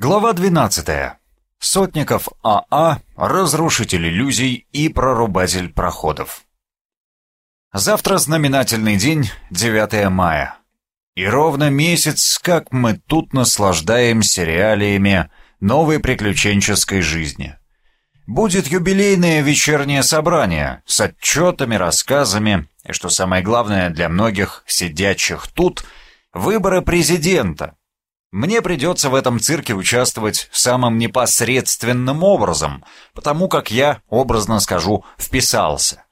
Глава 12. Сотников АА, разрушитель иллюзий и прорубатель проходов. Завтра знаменательный день, 9 мая. И ровно месяц, как мы тут наслаждаемся реалиями новой приключенческой жизни. Будет юбилейное вечернее собрание с отчетами, рассказами и, что самое главное для многих сидящих тут, выборы президента, мне придется в этом цирке участвовать самым непосредственным образом, потому как я, образно скажу, вписался.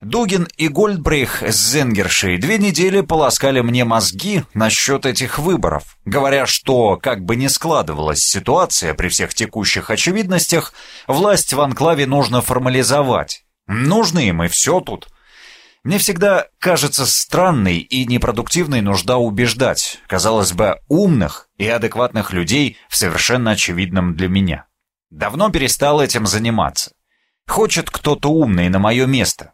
Дугин и Гольдбрейх с Зенгершей две недели полоскали мне мозги насчет этих выборов, говоря, что, как бы ни складывалась ситуация при всех текущих очевидностях, власть в анклаве нужно формализовать. Нужны им и все тут. Мне всегда кажется странной и непродуктивной нужда убеждать, казалось бы, умных и адекватных людей в совершенно очевидном для меня. Давно перестал этим заниматься. Хочет кто-то умный на мое место.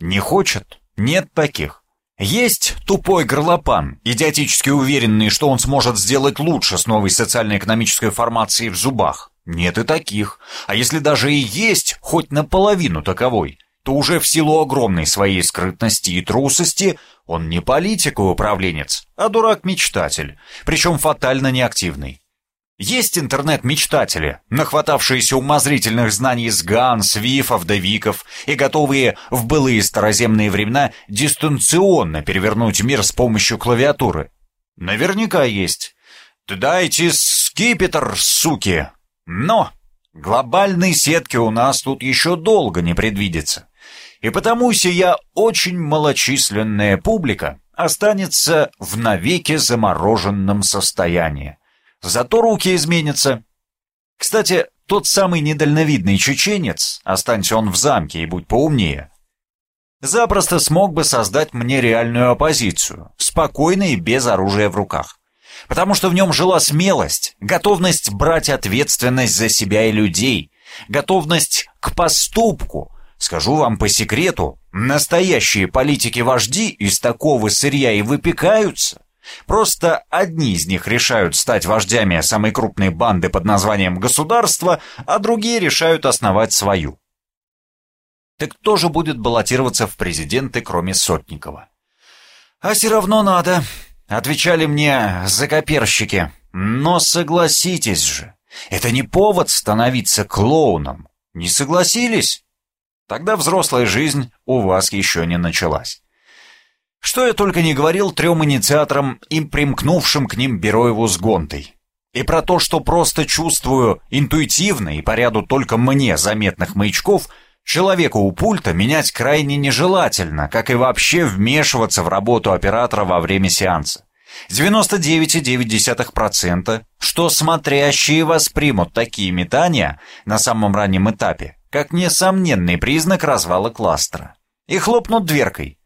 Не хочет? Нет таких. Есть тупой горлопан, идиотически уверенный, что он сможет сделать лучше с новой социально-экономической формацией в зубах. Нет и таких. А если даже и есть хоть наполовину таковой, то уже в силу огромной своей скрытности и трусости он не политик и управленец, а дурак-мечтатель, причем фатально неактивный. Есть интернет-мечтатели, нахватавшиеся умозрительных знаний с ГАН, СВИФов, ДАВИКов и готовые в былые староземные времена дистанционно перевернуть мир с помощью клавиатуры. Наверняка есть. Дайте скипетр, суки! Но глобальной сетки у нас тут еще долго не предвидится и потому сия очень малочисленная публика останется в навеки замороженном состоянии. Зато руки изменятся. Кстати, тот самый недальновидный чеченец, останься он в замке и будь поумнее, запросто смог бы создать мне реальную оппозицию, спокойно и без оружия в руках. Потому что в нем жила смелость, готовность брать ответственность за себя и людей, готовность к поступку, Скажу вам по секрету, настоящие политики-вожди из такого сырья и выпекаются. Просто одни из них решают стать вождями самой крупной банды под названием «государство», а другие решают основать свою. Так кто же будет баллотироваться в президенты, кроме Сотникова? «А все равно надо», — отвечали мне закоперщики. «Но согласитесь же, это не повод становиться клоуном. Не согласились?» Тогда взрослая жизнь у вас еще не началась. Что я только не говорил трем инициаторам и примкнувшим к ним Бероеву с Гонтой. И про то, что просто чувствую интуитивно и по ряду только мне заметных маячков, человеку у пульта менять крайне нежелательно, как и вообще вмешиваться в работу оператора во время сеанса. 99,9%, что смотрящие воспримут такие метания на самом раннем этапе, как несомненный признак развала кластера. И хлопнут дверкой.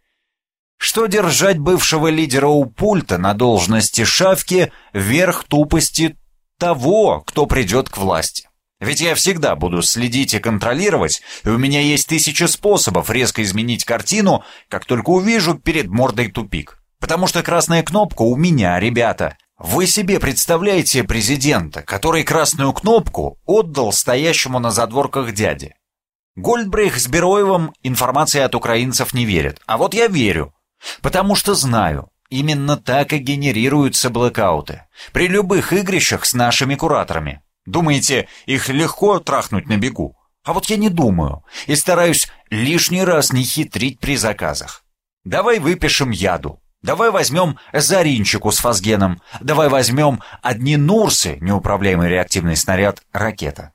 Что держать бывшего лидера у пульта на должности шавки вверх тупости того, кто придет к власти? Ведь я всегда буду следить и контролировать, и у меня есть тысяча способов резко изменить картину, как только увижу перед мордой тупик. Потому что красная кнопка у меня, ребята. Вы себе представляете президента, который красную кнопку отдал стоящему на задворках дяде? Гольдбрейх с Бероевым информации от украинцев не верят, а вот я верю, потому что знаю, именно так и генерируются блэкауты. При любых игрищах с нашими кураторами. Думаете, их легко трахнуть на бегу? А вот я не думаю и стараюсь лишний раз не хитрить при заказах. Давай выпишем яду. Давай возьмем Заринчику с фазгеном. Давай возьмем одни Нурсы, неуправляемый реактивный снаряд, ракета.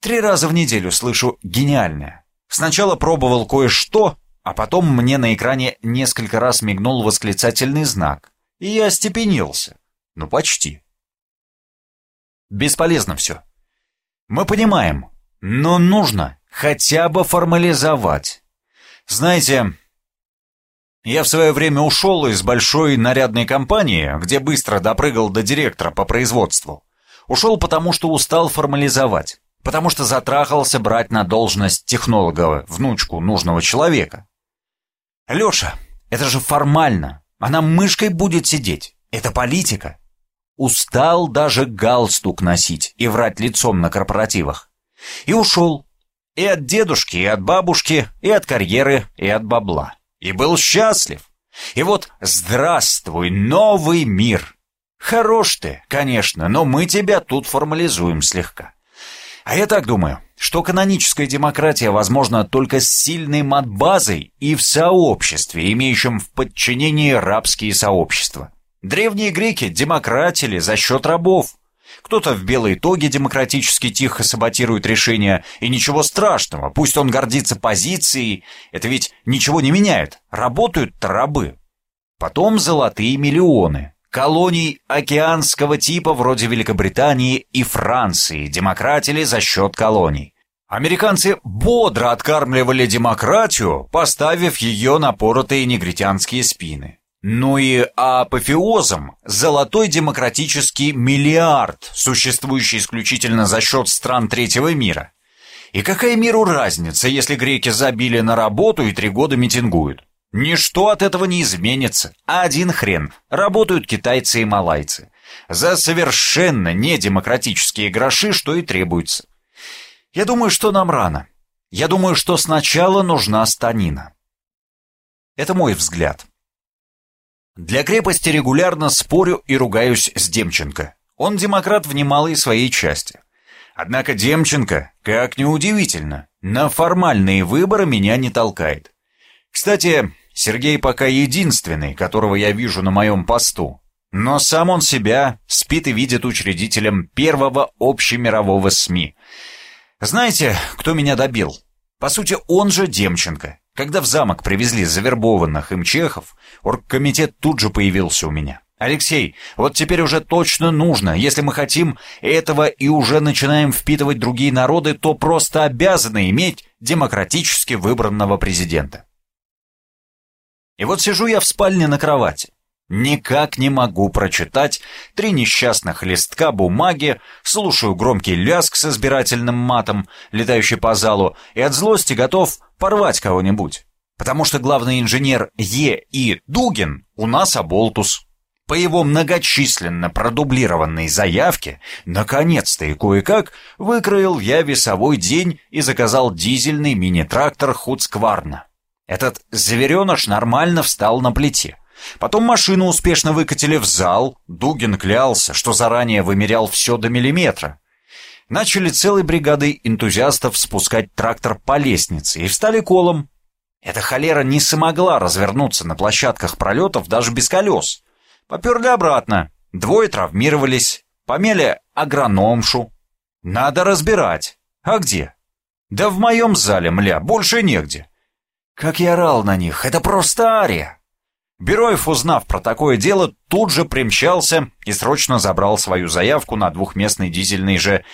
Три раза в неделю слышу «гениальное». Сначала пробовал кое-что, а потом мне на экране несколько раз мигнул восклицательный знак, и я остепенился. Ну, почти. Бесполезно все. Мы понимаем, но нужно хотя бы формализовать. Знаете, я в свое время ушел из большой нарядной компании, где быстро допрыгал до директора по производству. Ушел потому, что устал формализовать потому что затрахался брать на должность технолога внучку нужного человека. Леша, это же формально. Она мышкой будет сидеть. Это политика. Устал даже галстук носить и врать лицом на корпоративах. И ушел. И от дедушки, и от бабушки, и от карьеры, и от бабла. И был счастлив. И вот здравствуй, новый мир. Хорош ты, конечно, но мы тебя тут формализуем слегка. А я так думаю, что каноническая демократия возможна только с сильной матбазой и в сообществе, имеющем в подчинении рабские сообщества. Древние греки демократили за счет рабов. Кто-то в белой тоге демократически тихо саботирует решение, и ничего страшного, пусть он гордится позицией, это ведь ничего не меняет, работают рабы. Потом золотые миллионы, колоний океанского типа вроде Великобритании и Франции демократили за счет колоний. Американцы бодро откармливали демократию, поставив ее на поротые негритянские спины. Ну и апофеозом – золотой демократический миллиард, существующий исключительно за счет стран третьего мира. И какая миру разница, если греки забили на работу и три года митингуют? Ничто от этого не изменится. Один хрен. Работают китайцы и малайцы. За совершенно недемократические гроши, что и требуется. Я думаю, что нам рано. Я думаю, что сначала нужна станина. Это мой взгляд. Для крепости регулярно спорю и ругаюсь с Демченко. Он демократ в немалой своей части. Однако Демченко, как ни удивительно, на формальные выборы меня не толкает. Кстати, Сергей пока единственный, которого я вижу на моем посту. Но сам он себя спит и видит учредителем первого общемирового СМИ. Знаете, кто меня добил? По сути, он же Демченко. Когда в замок привезли завербованных им чехов, оргкомитет тут же появился у меня. «Алексей, вот теперь уже точно нужно. Если мы хотим этого и уже начинаем впитывать другие народы, то просто обязаны иметь демократически выбранного президента». И вот сижу я в спальне на кровати. Никак не могу прочитать три несчастных листка бумаги, слушаю громкий ляск с избирательным матом, летающий по залу, и от злости готов порвать кого-нибудь. Потому что главный инженер Е. И. Дугин у нас оболтус. По его многочисленно продублированной заявке, наконец-то и кое-как выкроил я весовой день и заказал дизельный мини-трактор Хуцкварна. Этот звереныш нормально встал на плите. Потом машину успешно выкатили в зал. Дугин клялся, что заранее вымерял все до миллиметра. Начали целой бригадой энтузиастов спускать трактор по лестнице и встали колом. Эта холера не смогла развернуться на площадках пролетов даже без колес. Поперли обратно. Двое травмировались. Помели агрономшу. Надо разбирать. А где? Да в моем зале, мля, больше негде. Как я орал на них, это просто ария. Бероев, узнав про такое дело, тут же примчался и срочно забрал свою заявку на двухместный дизельный же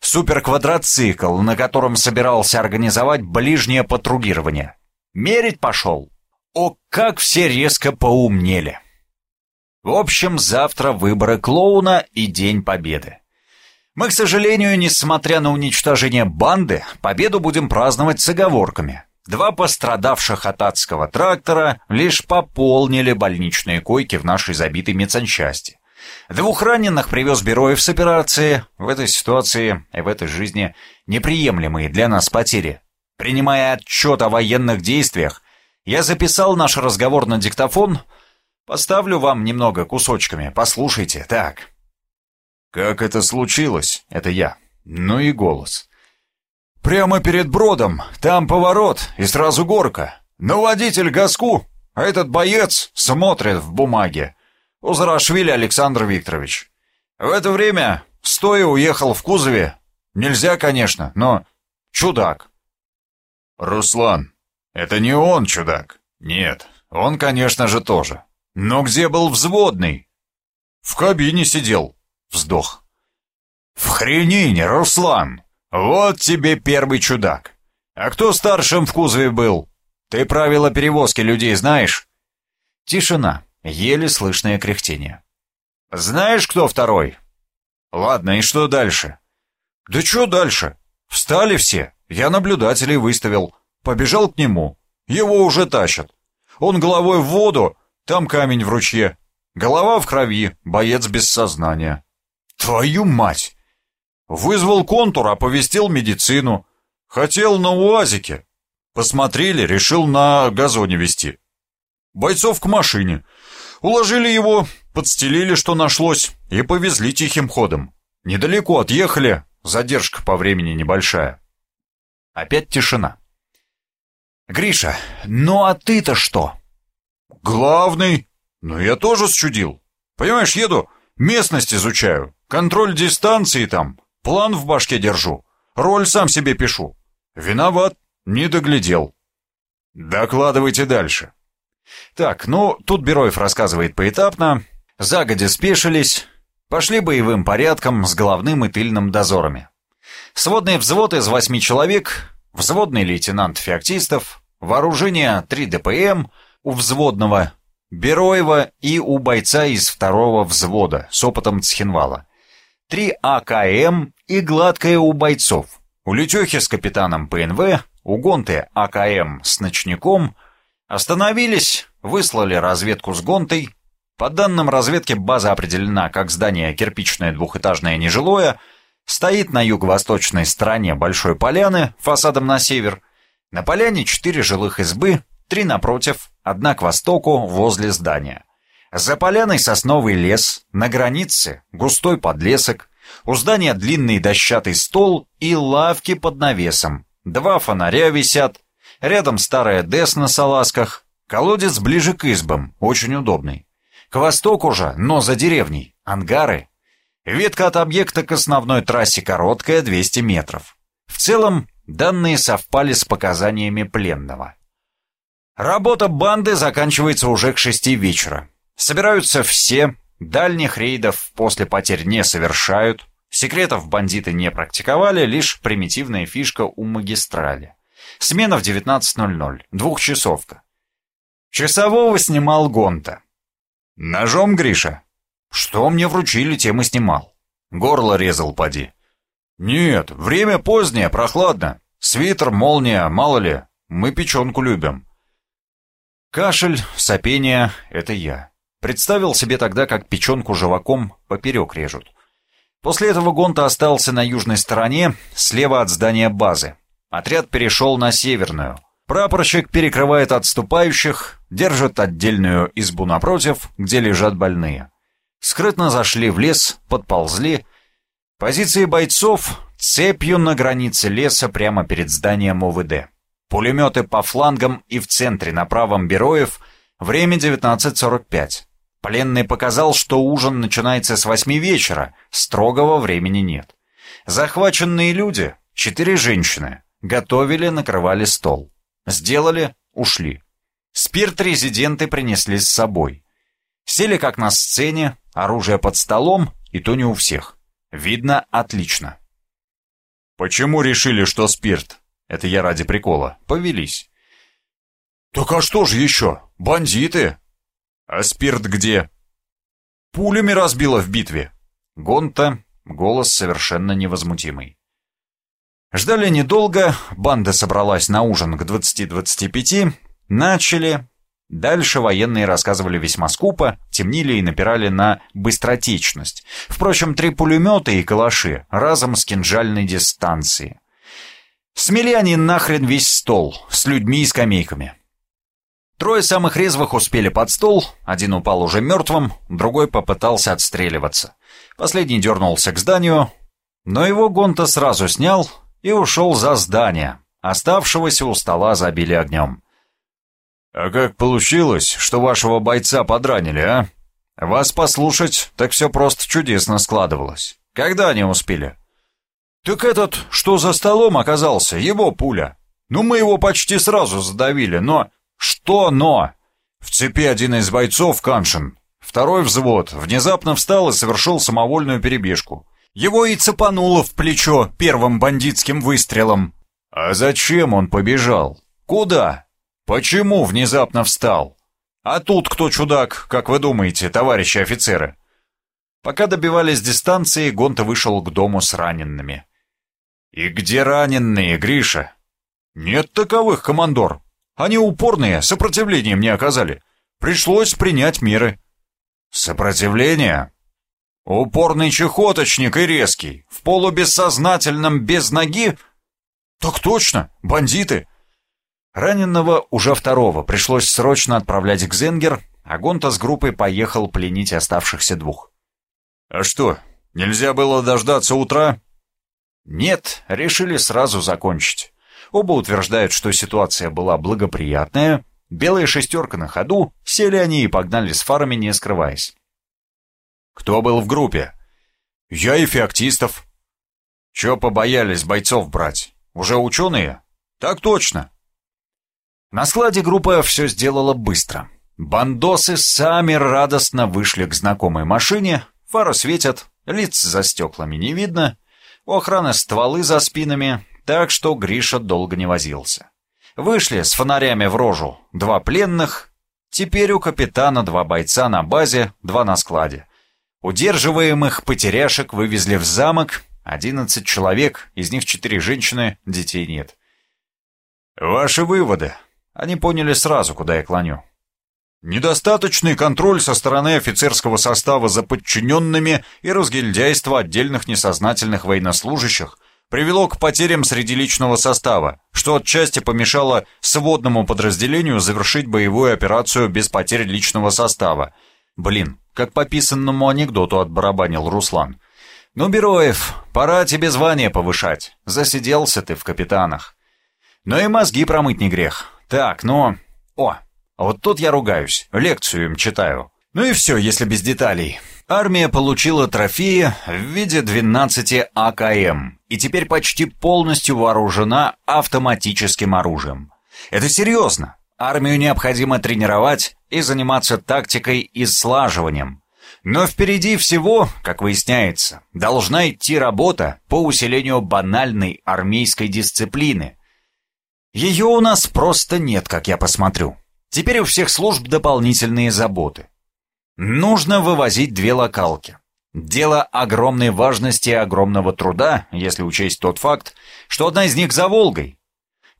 суперквадроцикл, на котором собирался организовать ближнее патрулирование. Мерить пошел. О, как все резко поумнели. В общем, завтра выборы клоуна и День Победы. Мы, к сожалению, несмотря на уничтожение банды, победу будем праздновать с оговорками. Два пострадавших от адского трактора лишь пополнили больничные койки в нашей забитой медсанчасти. Двух раненых привез Бероев с операции. В этой ситуации и в этой жизни неприемлемые для нас потери. Принимая отчет о военных действиях, я записал наш разговор на диктофон. Поставлю вам немного кусочками, послушайте, так. «Как это случилось?» — это я. Ну и голос. Прямо перед бродом, там поворот и сразу горка. Но водитель газку, а этот боец смотрит в бумаге. Узрашвили Александр Викторович. В это время стоя уехал в кузове. Нельзя, конечно, но чудак. Руслан, это не он чудак. Нет, он, конечно же, тоже. Но где был взводный? В кабине сидел. Вздох. В хренине, Руслан. «Вот тебе первый чудак. А кто старшим в кузове был? Ты правила перевозки людей знаешь?» Тишина, еле слышное кряхтение. «Знаешь, кто второй?» «Ладно, и что дальше?» «Да что дальше? Встали все. Я наблюдателей выставил. Побежал к нему. Его уже тащат. Он головой в воду, там камень в ручье. Голова в крови, боец без сознания. Твою мать! Вызвал контур, оповестил медицину. Хотел на УАЗике. Посмотрели, решил на газоне вести. Бойцов к машине. Уложили его, подстелили, что нашлось, и повезли тихим ходом. Недалеко отъехали, задержка по времени небольшая. Опять тишина. «Гриша, ну а ты-то что?» «Главный. Ну я тоже счудил. Понимаешь, еду, местность изучаю, контроль дистанции там, план в башке держу, роль сам себе пишу. Виноват, не доглядел. Докладывайте дальше». Так, ну, тут Бероев рассказывает поэтапно. Загодя спешились, пошли боевым порядком с головным и тыльным дозорами. Сводный взвод из восьми человек, взводный лейтенант Феоктистов, вооружение 3 ДПМ у взводного Бероева и у бойца из второго взвода с опытом Цхинвала. 3 АКМ и гладкое у бойцов. У Летехи с капитаном ПНВ, у Гонты АКМ с ночником. Остановились, выслали разведку с Гонтой. По данным разведки база определена как здание кирпичное двухэтажное нежилое – стоит на юго-восточной стороне Большой Поляны, фасадом на север. На поляне четыре жилых избы, три напротив, одна к востоку, возле здания. За поляной сосновый лес, на границе густой подлесок, у здания длинный дощатый стол и лавки под навесом. Два фонаря висят, рядом старая ДЭС на салазках, колодец ближе к избам, очень удобный. К востоку же, но за деревней, ангары, Ветка от объекта к основной трассе короткая, 200 метров. В целом, данные совпали с показаниями пленного. Работа банды заканчивается уже к шести вечера. Собираются все, дальних рейдов после потерь не совершают, секретов бандиты не практиковали, лишь примитивная фишка у магистрали. Смена в 19.00, двухчасовка. Часового снимал Гонта. «Ножом, Гриша?» Что мне вручили, тем и снимал. Горло резал, поди. Нет, время позднее, прохладно. Свитер, молния, мало ли, мы печенку любим. Кашель, сопение — это я. Представил себе тогда, как печенку живаком поперек режут. После этого Гонта остался на южной стороне, слева от здания базы. Отряд перешел на северную. Прапорщик перекрывает отступающих, держит отдельную избу напротив, где лежат больные. Скрытно зашли в лес, подползли. Позиции бойцов цепью на границе леса прямо перед зданием ОВД. Пулеметы по флангам и в центре на правом Бероев. Время 19.45. Пленный показал, что ужин начинается с восьми вечера, строгого времени нет. Захваченные люди, четыре женщины, готовили, накрывали стол. Сделали, ушли. Спирт резиденты принесли с собой. Сели как на сцене, оружие под столом, и то не у всех. Видно отлично. Почему решили, что спирт? Это я ради прикола. Повелись. Так а что же еще? Бандиты. А спирт где? Пулями разбило в битве. Гонта, голос совершенно невозмутимый. Ждали недолго, банда собралась на ужин к 20-25, начали, Дальше военные рассказывали весьма скупо, темнили и напирали на быстротечность. Впрочем, три пулемета и калаши разом с кинжальной дистанции. Смели они нахрен весь стол, с людьми и скамейками. Трое самых резвых успели под стол, один упал уже мертвым, другой попытался отстреливаться. Последний дернулся к зданию, но его Гонта сразу снял и ушел за здание. Оставшегося у стола забили огнем. «А как получилось, что вашего бойца подранили, а? Вас послушать, так все просто чудесно складывалось. Когда они успели?» «Так этот, что за столом оказался, его пуля. Ну, мы его почти сразу задавили, но...» «Что «но»?» В цепи один из бойцов, Каншин, второй взвод, внезапно встал и совершил самовольную перебежку. Его и цепануло в плечо первым бандитским выстрелом. «А зачем он побежал? Куда?» «Почему внезапно встал? А тут кто чудак, как вы думаете, товарищи офицеры?» Пока добивались дистанции, Гонта вышел к дому с раненными. «И где раненые, Гриша?» «Нет таковых, командор. Они упорные, сопротивлением не оказали. Пришлось принять меры». Сопротивление? Упорный чехоточник и резкий, в полубессознательном без ноги? Так точно, бандиты. Раненного уже второго пришлось срочно отправлять к Зенгер, а Гонта с группой поехал пленить оставшихся двух. А что, нельзя было дождаться утра? Нет, решили сразу закончить. Оба утверждают, что ситуация была благоприятная, белая шестерка на ходу, сели они и погнали с фарами, не скрываясь. Кто был в группе? Я и Феоктистов. Че побоялись бойцов брать? Уже ученые? Так точно. На складе группа все сделала быстро. Бандосы сами радостно вышли к знакомой машине, фары светят, лиц за стеклами не видно, у охраны стволы за спинами, так что Гриша долго не возился. Вышли с фонарями в рожу, два пленных, теперь у капитана два бойца на базе, два на складе. Удерживаемых потеряшек вывезли в замок, одиннадцать человек, из них четыре женщины, детей нет. Ваши выводы. Они поняли сразу, куда я клоню. Недостаточный контроль со стороны офицерского состава за подчиненными и разгильдяйство отдельных несознательных военнослужащих привело к потерям среди личного состава, что отчасти помешало сводному подразделению завершить боевую операцию без потерь личного состава. Блин, как по писанному анекдоту отбарабанил Руслан. «Ну, Бероев, пора тебе звание повышать. Засиделся ты в капитанах. Но и мозги промыть не грех. Так, ну... О, вот тут я ругаюсь, лекцию им читаю. Ну и все, если без деталей. Армия получила трофеи в виде 12 АКМ и теперь почти полностью вооружена автоматическим оружием. Это серьезно. Армию необходимо тренировать и заниматься тактикой и слаживанием. Но впереди всего, как выясняется, должна идти работа по усилению банальной армейской дисциплины – ее у нас просто нет, как я посмотрю. Теперь у всех служб дополнительные заботы. Нужно вывозить две локалки. Дело огромной важности и огромного труда, если учесть тот факт, что одна из них за Волгой.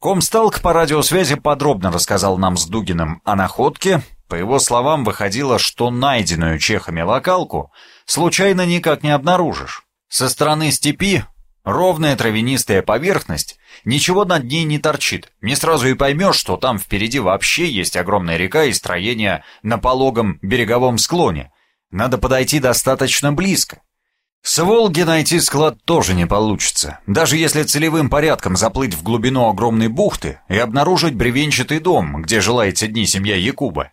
Комсталк по радиосвязи подробно рассказал нам с Дугиным о находке. По его словам, выходило, что найденную чехами локалку случайно никак не обнаружишь. Со стороны степи ровная травянистая поверхность, Ничего над ней не торчит. Не сразу и поймешь, что там впереди вообще есть огромная река и строение на пологом береговом склоне. Надо подойти достаточно близко. С Волги найти склад тоже не получится, даже если целевым порядком заплыть в глубину огромной бухты и обнаружить бревенчатый дом, где жила эти дни семья Якуба.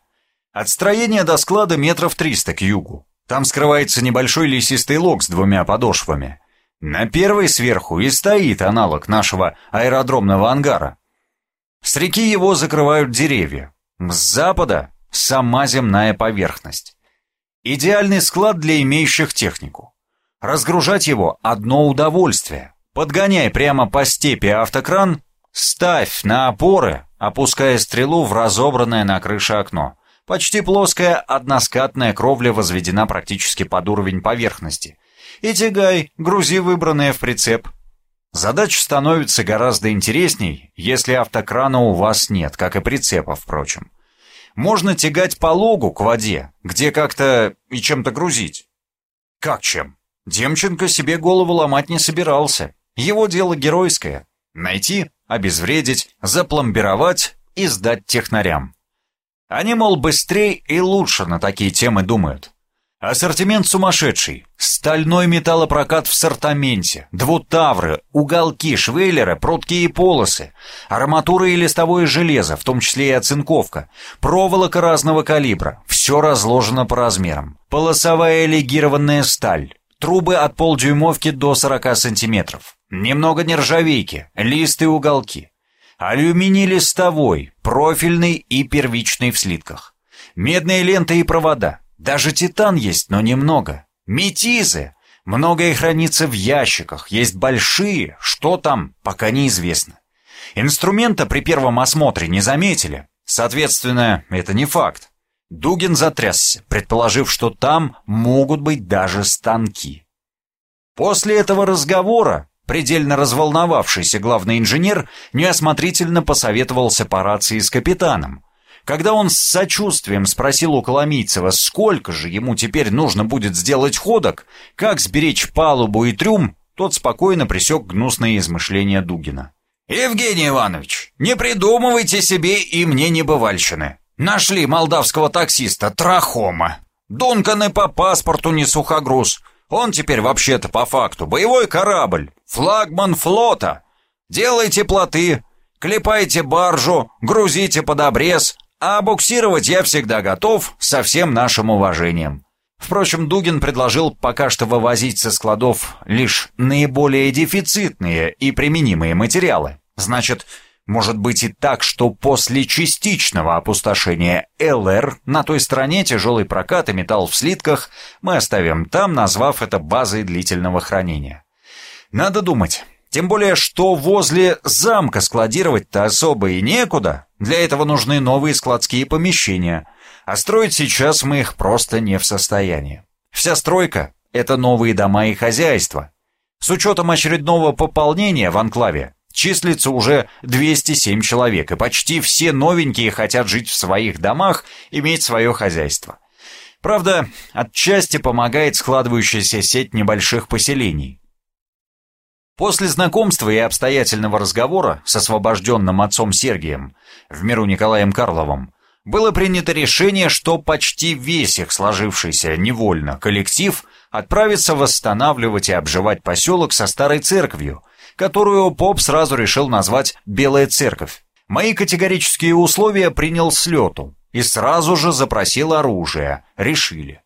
От строения до склада метров триста к югу. Там скрывается небольшой лесистый лог с двумя подошвами. На первой сверху и стоит аналог нашего аэродромного ангара. С реки его закрывают деревья. С запада — сама земная поверхность. Идеальный склад для имеющих технику. Разгружать его — одно удовольствие. Подгоняй прямо по степи автокран, ставь на опоры, опуская стрелу в разобранное на крыше окно. Почти плоская односкатная кровля возведена практически под уровень поверхности — и тягай, грузи выбранное в прицеп. Задача становится гораздо интересней, если автокрана у вас нет, как и прицепа, впрочем. Можно тягать по логу к воде, где как-то и чем-то грузить. Как чем? Демченко себе голову ломать не собирался. Его дело геройское. Найти, обезвредить, запломбировать и сдать технарям. Они, мол, быстрее и лучше на такие темы думают. Ассортимент сумасшедший. Стальной металлопрокат в сортаменте, двутавры, уголки, швейлеры, прутки и полосы, арматура и листовое железо, в том числе и оцинковка, проволока разного калибра, все разложено по размерам, полосовая легированная сталь, трубы от полдюймовки до 40 сантиметров, немного нержавейки, листы и уголки, алюминий листовой, профильный и первичный в слитках, медные ленты и провода, даже титан есть, но немного. Метизы. Многое хранится в ящиках, есть большие, что там, пока неизвестно. Инструмента при первом осмотре не заметили, соответственно, это не факт. Дугин затрясся, предположив, что там могут быть даже станки. После этого разговора предельно разволновавшийся главный инженер неосмотрительно посоветовался по рации с капитаном, Когда он с сочувствием спросил у Коломийцева, сколько же ему теперь нужно будет сделать ходок, как сберечь палубу и трюм, тот спокойно пресек гнусные измышления Дугина. «Евгений Иванович, не придумывайте себе и мне небывальщины. Нашли молдавского таксиста Трахома. Дунканы по паспорту не сухогруз. Он теперь вообще-то по факту боевой корабль, флагман флота. Делайте плоты, клепайте баржу, грузите под обрез, а буксировать я всегда готов со всем нашим уважением. Впрочем, Дугин предложил пока что вывозить со складов лишь наиболее дефицитные и применимые материалы. Значит, может быть и так, что после частичного опустошения ЛР на той стороне тяжелый прокат и металл в слитках мы оставим там, назвав это базой длительного хранения. Надо думать. Тем более, что возле замка складировать-то особо и некуда. Для этого нужны новые складские помещения. А строить сейчас мы их просто не в состоянии. Вся стройка — это новые дома и хозяйства. С учетом очередного пополнения в анклаве числится уже 207 человек, и почти все новенькие хотят жить в своих домах, иметь свое хозяйство. Правда, отчасти помогает складывающаяся сеть небольших поселений. После знакомства и обстоятельного разговора с освобожденным отцом Сергием, в миру Николаем Карловым, было принято решение, что почти весь их сложившийся невольно коллектив отправится восстанавливать и обживать поселок со старой церковью, которую поп сразу решил назвать «Белая церковь». Мои категорические условия принял с лету и сразу же запросил оружие, решили.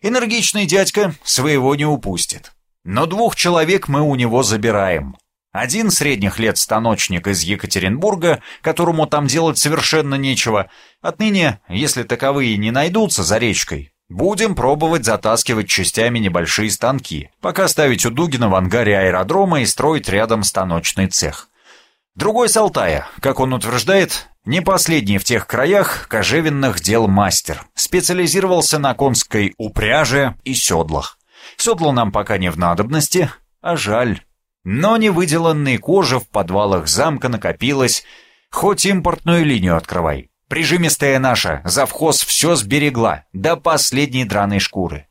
Энергичный дядька своего не упустит. Но двух человек мы у него забираем. Один средних лет станочник из Екатеринбурга, которому там делать совершенно нечего. Отныне, если таковые не найдутся за речкой, будем пробовать затаскивать частями небольшие станки, пока ставить у Дугина в ангаре аэродрома и строить рядом станочный цех. Другой с Алтая, как он утверждает, не последний в тех краях кожевенных дел мастер, специализировался на конской упряже и седлах. Седло нам пока не в надобности, а жаль. Но невыделанной кожи в подвалах замка накопилось, хоть импортную линию открывай. Прижимистая наша, завхоз все сберегла, до последней драной шкуры.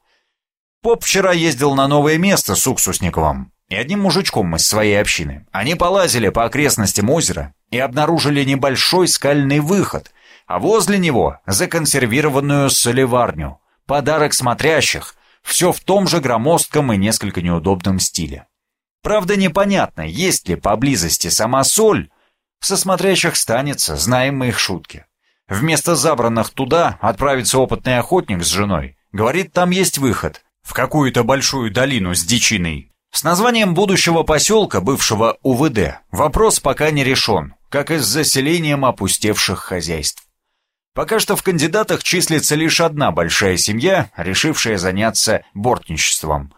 Поп вчера ездил на новое место с Уксусниковым и одним мужичком из своей общины. Они полазили по окрестностям озера и обнаружили небольшой скальный выход, а возле него законсервированную солеварню, подарок смотрящих, все в том же громоздком и несколько неудобном стиле. Правда, непонятно, есть ли поблизости сама соль. Со смотрящих станется, знаем мы их шутки. Вместо забранных туда отправится опытный охотник с женой. Говорит, там есть выход. В какую-то большую долину с дичиной. С названием будущего поселка, бывшего УВД, вопрос пока не решен, как и с заселением опустевших хозяйств. Пока что в кандидатах числится лишь одна большая семья, решившая заняться бортничеством.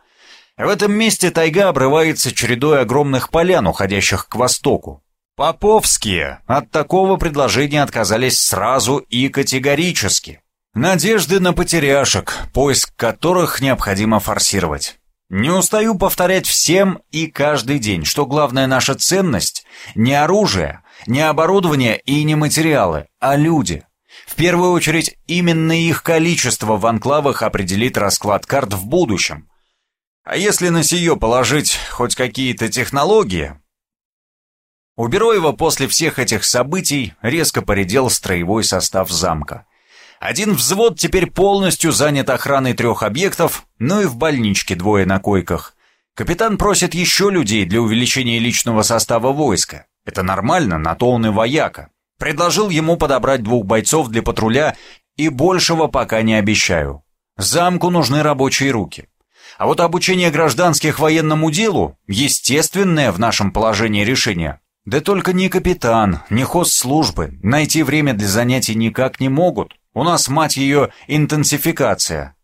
В этом месте тайга обрывается чередой огромных полян, уходящих к востоку. Поповские от такого предложения отказались сразу и категорически. Надежды на потеряшек, поиск которых необходимо форсировать. Не устаю повторять всем и каждый день, что главная наша ценность – не оружие, не оборудование и не материалы, а люди – в первую очередь, именно их количество в анклавах определит расклад карт в будущем. А если на сие положить хоть какие-то технологии... У Бероева после всех этих событий резко поредел строевой состав замка. Один взвод теперь полностью занят охраной трех объектов, ну и в больничке двое на койках. Капитан просит еще людей для увеличения личного состава войска. Это нормально, на то он и вояка. Предложил ему подобрать двух бойцов для патруля и большего пока не обещаю. Замку нужны рабочие руки. А вот обучение гражданских военному делу – естественное в нашем положении решение. Да только ни капитан, ни хозслужбы найти время для занятий никак не могут. У нас, мать ее, интенсификация.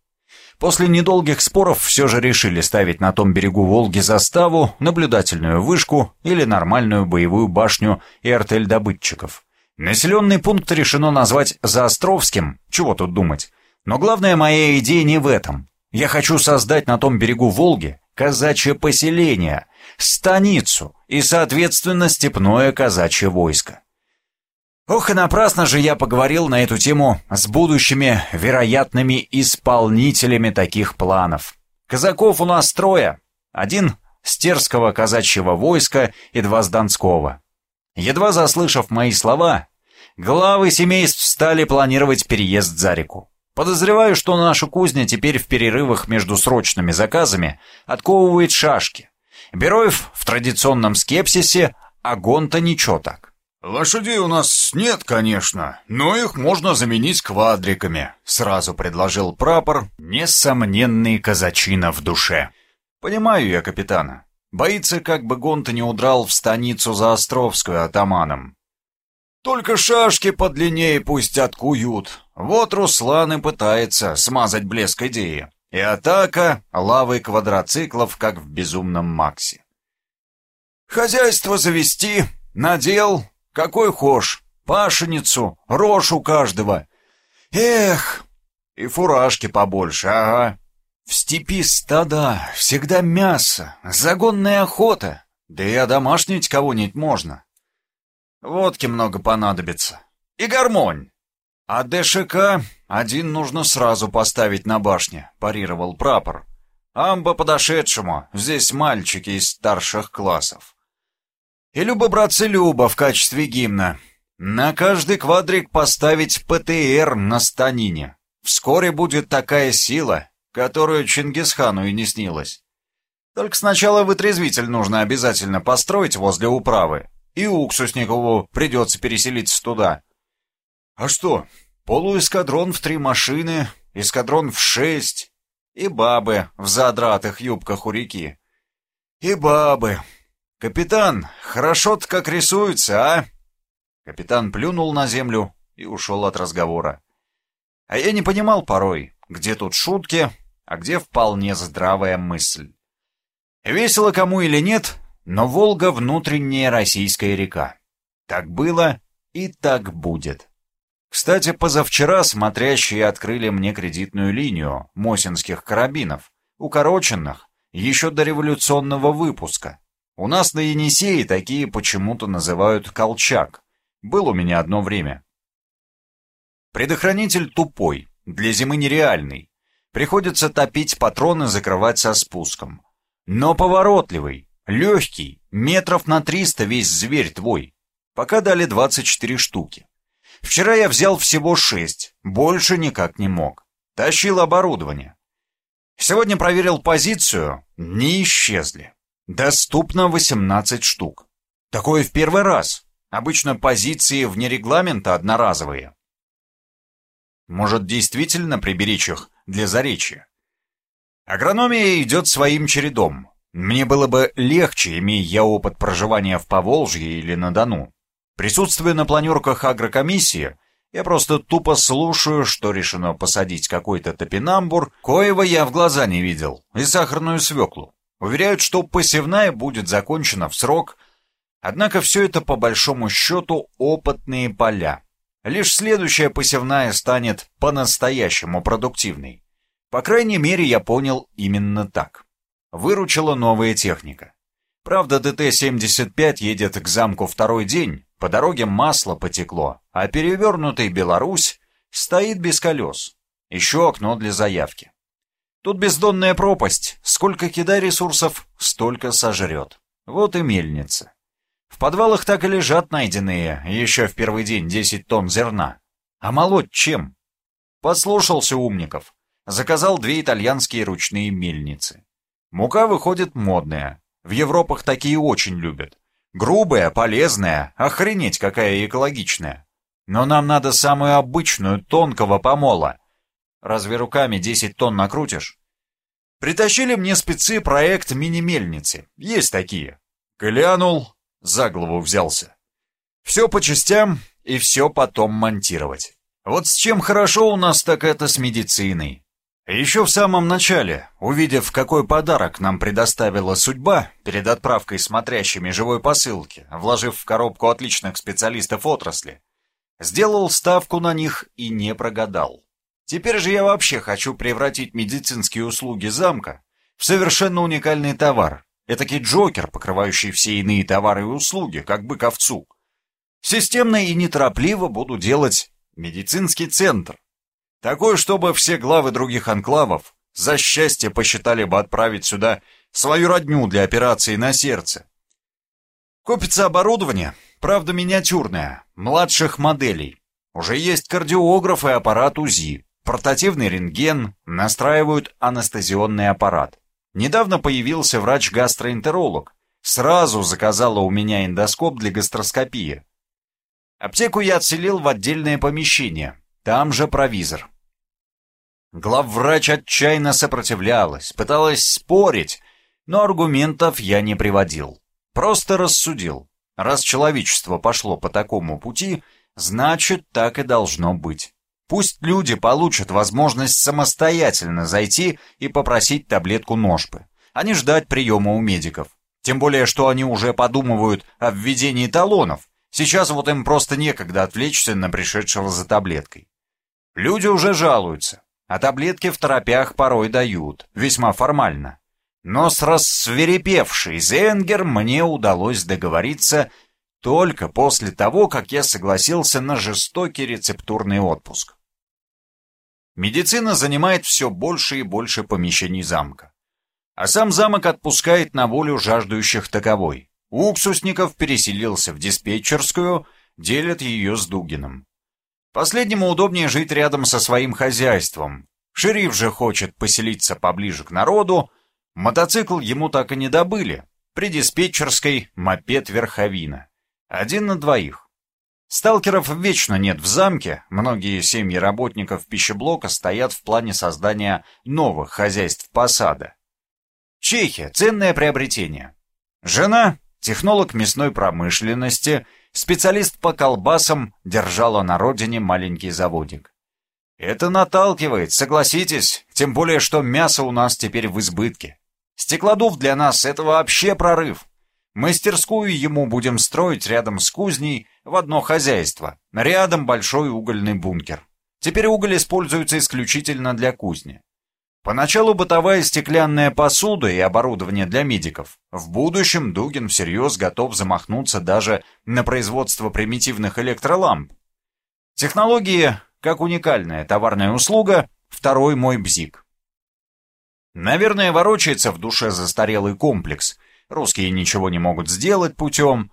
После недолгих споров все же решили ставить на том берегу Волги заставу, наблюдательную вышку или нормальную боевую башню и артель добытчиков. Населенный пункт решено назвать Заостровским, чего тут думать. Но главная моя идея не в этом. Я хочу создать на том берегу Волги казачье поселение, станицу и, соответственно, степное казачье войско. Ох, и напрасно же я поговорил на эту тему с будущими вероятными исполнителями таких планов. Казаков у нас трое. Один с Терского казачьего войска и два с Донского. Едва заслышав мои слова, главы семейств стали планировать переезд за реку. Подозреваю, что наша кузня теперь в перерывах между срочными заказами отковывает шашки. Бероев в традиционном скепсисе, а Гонта ничего так. «Лошадей у нас нет, конечно, но их можно заменить квадриками», — сразу предложил прапор, несомненный казачина в душе. «Понимаю я капитана. Боится, как бы Гонта не удрал в станицу за Островскую атаманом. Только шашки подлиннее пусть откуют. Вот Руслан и пытается смазать блеск идеи. И атака лавой квадроциклов, как в безумном Максе. Хозяйство завести, надел, какой хошь, пашеницу, рожь каждого. Эх, и фуражки побольше, ага. В степи стада, всегда мясо, загонная охота. Да и одомашнить кого-нибудь можно. Водки много понадобится. И гармонь. А ДШК один нужно сразу поставить на башне, парировал прапор. Амба подошедшему, здесь мальчики из старших классов. И Люба, братцы, Люба в качестве гимна. На каждый квадрик поставить ПТР на станине. Вскоре будет такая сила, которую Чингисхану и не снилась. Только сначала вытрезвитель нужно обязательно построить возле управы, и Уксусникову придется переселиться туда. А что, полуэскадрон в три машины, эскадрон в шесть, и бабы в задратых юбках у реки. И бабы, «Капитан, хорошо-то как рисуется, а?» Капитан плюнул на землю и ушел от разговора. А я не понимал порой, где тут шутки, а где вполне здравая мысль. Весело кому или нет, но Волга — внутренняя российская река. Так было и так будет. Кстати, позавчера смотрящие открыли мне кредитную линию мосинских карабинов, укороченных, еще до революционного выпуска. У нас на Енисее такие почему-то называют колчак. Был у меня одно время. Предохранитель тупой, для зимы нереальный. Приходится топить патроны, закрывать со спуском. Но поворотливый, легкий, метров на 300 весь зверь твой. Пока дали 24 штуки. Вчера я взял всего 6, больше никак не мог. Тащил оборудование. Сегодня проверил позицию, не исчезли. Доступно 18 штук. Такое в первый раз. Обычно позиции вне регламента одноразовые. Может, действительно приберечь их для заречья? Агрономия идет своим чередом. Мне было бы легче, имея я опыт проживания в Поволжье или на Дону. Присутствуя на планерках агрокомиссии, я просто тупо слушаю, что решено посадить какой-то топинамбур, коего я в глаза не видел, и сахарную свеклу. Уверяют, что посевная будет закончена в срок, однако все это по большому счету опытные поля. Лишь следующая посевная станет по-настоящему продуктивной. По крайней мере, я понял именно так. Выручила новая техника. Правда, ДТ-75 едет к замку второй день, по дороге масло потекло, а перевернутый Беларусь стоит без колес. Еще окно для заявки. Тут бездонная пропасть. Сколько кидай ресурсов, столько сожрет. Вот и мельница. В подвалах так и лежат найденные, еще в первый день 10 тонн зерна. А молоть чем? Послушался умников. Заказал две итальянские ручные мельницы. Мука выходит модная. В Европах такие очень любят. Грубая, полезная, охренеть какая экологичная. Но нам надо самую обычную, тонкого помола. Разве руками 10 тонн накрутишь? Притащили мне спецы проект мини-мельницы. Есть такие. Глянул, за голову взялся. Все по частям и все потом монтировать. Вот с чем хорошо у нас, так это с медициной. Еще в самом начале, увидев, какой подарок нам предоставила судьба перед отправкой смотрящими живой посылки, вложив в коробку отличных специалистов отрасли, сделал ставку на них и не прогадал. Теперь же я вообще хочу превратить медицинские услуги замка в совершенно уникальный товар. Этакий Джокер, покрывающий все иные товары и услуги, как бы ковцу. Системно и неторопливо буду делать медицинский центр. Такой, чтобы все главы других анклавов за счастье посчитали бы отправить сюда свою родню для операции на сердце. Копится оборудование, правда миниатюрное, младших моделей. Уже есть кардиограф и аппарат УЗИ, портативный рентген, настраивают анестезионный аппарат. Недавно появился врач-гастроэнтеролог. Сразу заказала у меня эндоскоп для гастроскопии. Аптеку я отселил в отдельное помещение. Там же провизор. Главврач отчаянно сопротивлялась, пыталась спорить, но аргументов я не приводил. Просто рассудил. Раз человечество пошло по такому пути, значит, так и должно быть. Пусть люди получат возможность самостоятельно зайти и попросить таблетку ножпы, а не ждать приема у медиков. Тем более, что они уже подумывают о введении талонов. Сейчас вот им просто некогда отвлечься на пришедшего за таблеткой. Люди уже жалуются, а таблетки в торопях порой дают, весьма формально. Но с рассверепевшей Зенгер мне удалось договориться только после того, как я согласился на жестокий рецептурный отпуск. Медицина занимает все больше и больше помещений замка. А сам замок отпускает на волю жаждущих таковой. Уксусников переселился в диспетчерскую, делят ее с Дугином. Последнему удобнее жить рядом со своим хозяйством. Шериф же хочет поселиться поближе к народу, мотоцикл ему так и не добыли. При диспетчерской мопед Верховина. Один на двоих. Сталкеров вечно нет в замке, многие семьи работников пищеблока стоят в плане создания новых хозяйств посада. Чехия – ценное приобретение. Жена – технолог мясной промышленности, специалист по колбасам, держала на родине маленький заводик. Это наталкивает, согласитесь, тем более, что мясо у нас теперь в избытке. Стеклодув для нас – это вообще прорыв. Мастерскую ему будем строить рядом с кузней в одно хозяйство. Рядом большой угольный бункер. Теперь уголь используется исключительно для кузни. Поначалу бытовая стеклянная посуда и оборудование для медиков. В будущем Дугин всерьез готов замахнуться даже на производство примитивных электроламп. Технологии, как уникальная товарная услуга, второй мой бзик. Наверное, ворочается в душе застарелый комплекс – Русские ничего не могут сделать путем.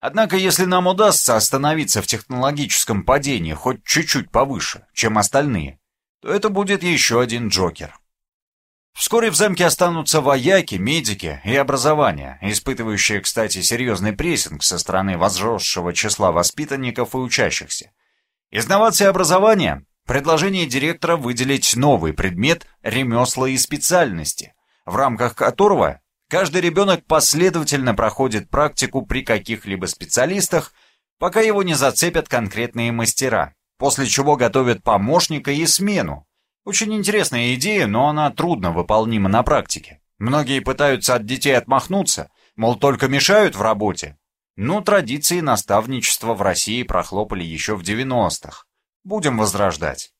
Однако, если нам удастся остановиться в технологическом падении хоть чуть-чуть повыше, чем остальные, то это будет еще один Джокер. Вскоре в замке останутся вояки, медики и образование, испытывающие, кстати, серьезный прессинг со стороны возросшего числа воспитанников и учащихся. Из новации образования предложение директора выделить новый предмет ремесла и специальности, в рамках которого Каждый ребенок последовательно проходит практику при каких-либо специалистах, пока его не зацепят конкретные мастера, после чего готовят помощника и смену. Очень интересная идея, но она трудно выполнима на практике. Многие пытаются от детей отмахнуться, мол, только мешают в работе. Ну, традиции наставничества в России прохлопали еще в 90-х. Будем возрождать.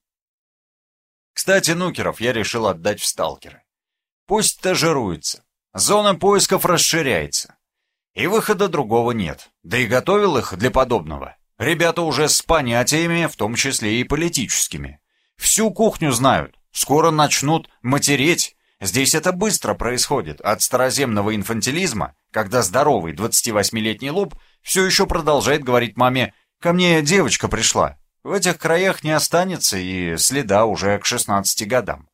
Кстати, нукеров я решил отдать в сталкеры. Пусть стажируются. Зона поисков расширяется. И выхода другого нет. Да и готовил их для подобного. Ребята уже с понятиями, в том числе и политическими. Всю кухню знают. Скоро начнут матереть. Здесь это быстро происходит. От староземного инфантилизма, когда здоровый 28-летний лоб все еще продолжает говорить маме «Ко мне девочка пришла». В этих краях не останется и следа уже к 16 годам.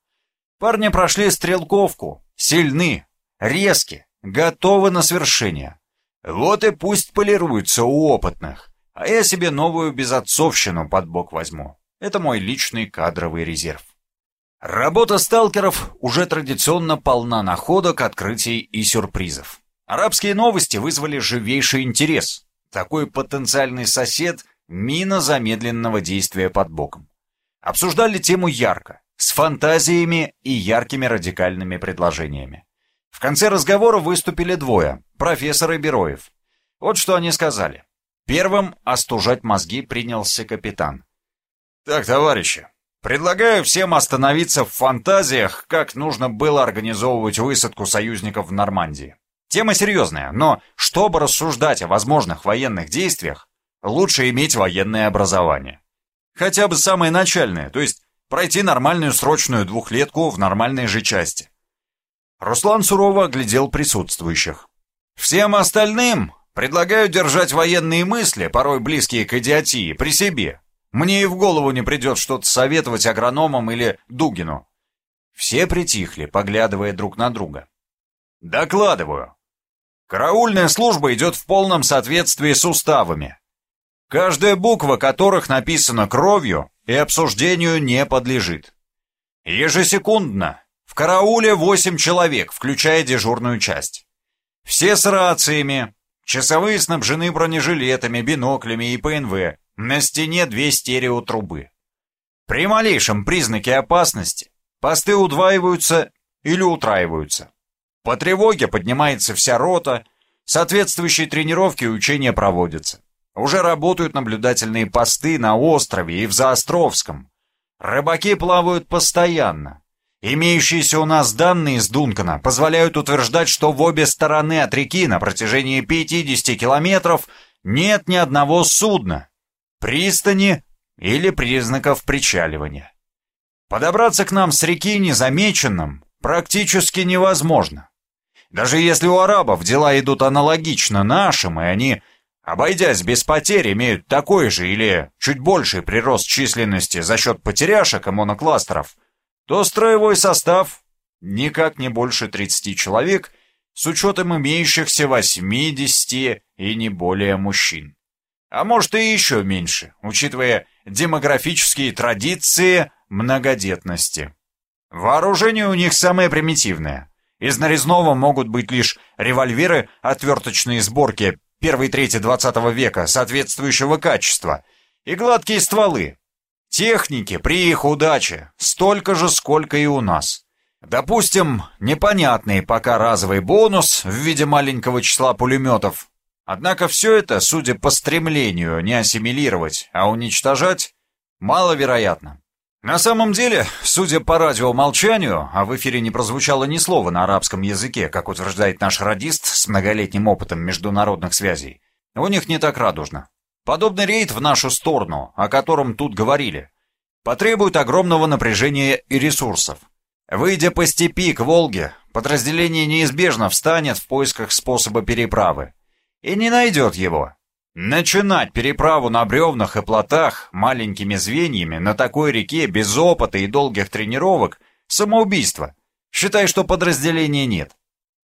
Парни прошли стрелковку, сильны, резки, готовы на свершение. Вот и пусть полируются у опытных, а я себе новую безотцовщину под бок возьму. Это мой личный кадровый резерв. Работа сталкеров уже традиционно полна находок, открытий и сюрпризов. Арабские новости вызвали живейший интерес. Такой потенциальный сосед – мина замедленного действия под боком. Обсуждали тему ярко, с фантазиями и яркими радикальными предложениями. В конце разговора выступили двое, профессор и Бероев. Вот что они сказали. Первым остужать мозги принялся капитан. «Так, товарищи, предлагаю всем остановиться в фантазиях, как нужно было организовывать высадку союзников в Нормандии. Тема серьезная, но чтобы рассуждать о возможных военных действиях, лучше иметь военное образование. Хотя бы самое начальное, то есть пройти нормальную срочную двухлетку в нормальной же части. Руслан сурово оглядел присутствующих. Всем остальным предлагаю держать военные мысли, порой близкие к идиотии, при себе. Мне и в голову не придет что-то советовать агрономам или Дугину. Все притихли, поглядывая друг на друга. Докладываю. Караульная служба идет в полном соответствии с уставами, каждая буква которых написана кровью и обсуждению не подлежит. Ежесекундно в карауле восемь человек, включая дежурную часть. Все с рациями, часовые снабжены бронежилетами, биноклями и ПНВ, на стене две стереотрубы. При малейшем признаке опасности посты удваиваются или утраиваются. По тревоге поднимается вся рота, соответствующие тренировки и учения проводятся. Уже работают наблюдательные посты на острове и в Заостровском. Рыбаки плавают постоянно. Имеющиеся у нас данные из Дункана позволяют утверждать, что в обе стороны от реки на протяжении 50 километров нет ни одного судна, пристани или признаков причаливания. Подобраться к нам с реки незамеченным практически невозможно. Даже если у арабов дела идут аналогично нашим, и они, обойдясь без потерь, имеют такой же или чуть больший прирост численности за счет потеряшек и монокластеров, то строевой состав никак не больше 30 человек с учетом имеющихся 80 и не более мужчин. А может и еще меньше, учитывая демографические традиции многодетности. Вооружение у них самое примитивное – из нарезного могут быть лишь револьверы отверточные сборки первой трети 20 века соответствующего качества и гладкие стволы. Техники при их удаче столько же, сколько и у нас. Допустим, непонятный пока разовый бонус в виде маленького числа пулеметов. Однако все это, судя по стремлению не ассимилировать, а уничтожать, маловероятно. На самом деле, судя по радиомолчанию, а в эфире не прозвучало ни слова на арабском языке, как утверждает наш радист с многолетним опытом международных связей, у них не так радужно. Подобный рейд в нашу сторону, о котором тут говорили, потребует огромного напряжения и ресурсов. Выйдя по степи к Волге, подразделение неизбежно встанет в поисках способа переправы. И не найдет его, Начинать переправу на бревнах и плотах маленькими звеньями на такой реке без опыта и долгих тренировок – самоубийство. Считай, что подразделения нет.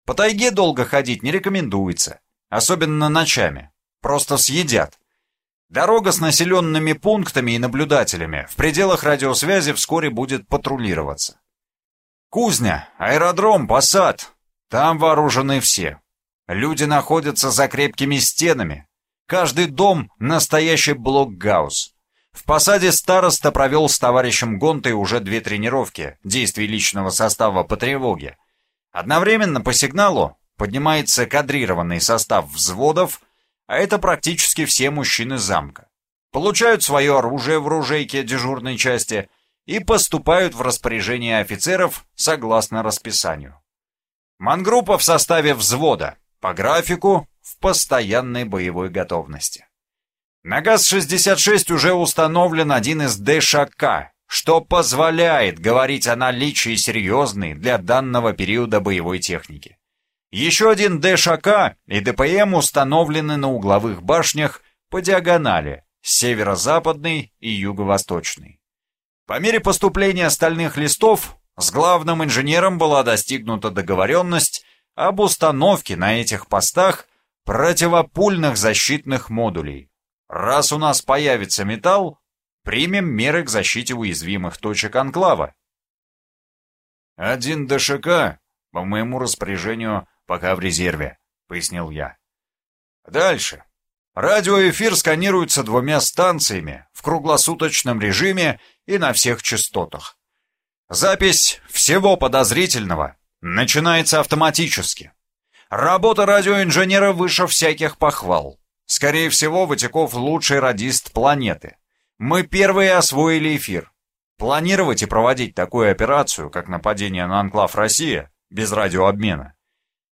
По тайге долго ходить не рекомендуется, особенно ночами. Просто съедят. Дорога с населенными пунктами и наблюдателями в пределах радиосвязи вскоре будет патрулироваться. Кузня, аэродром, посад. Там вооружены все. Люди находятся за крепкими стенами, Каждый дом — настоящий блокгаус. В посаде староста провел с товарищем Гонтой уже две тренировки действий личного состава по тревоге. Одновременно по сигналу поднимается кадрированный состав взводов, а это практически все мужчины замка. Получают свое оружие в ружейке дежурной части и поступают в распоряжение офицеров согласно расписанию. Мангруппа в составе взвода, по графику, в постоянной боевой готовности. На ГАЗ-66 уже установлен один из ДШК, что позволяет говорить о наличии серьезной для данного периода боевой техники. Еще один ДШК и ДПМ установлены на угловых башнях по диагонали, северо-западной и юго-восточной. По мере поступления остальных листов с главным инженером была достигнута договоренность об установке на этих постах противопульных защитных модулей. Раз у нас появится металл, примем меры к защите уязвимых точек анклава. «Один ДШК, по моему распоряжению, пока в резерве», — пояснил я. «Дальше. Радиоэфир сканируется двумя станциями в круглосуточном режиме и на всех частотах. Запись всего подозрительного начинается автоматически. Работа радиоинженера выше всяких похвал. Скорее всего, Ватяков лучший радист планеты. Мы первые освоили эфир. Планировать и проводить такую операцию, как нападение на анклав Россия, без радиообмена,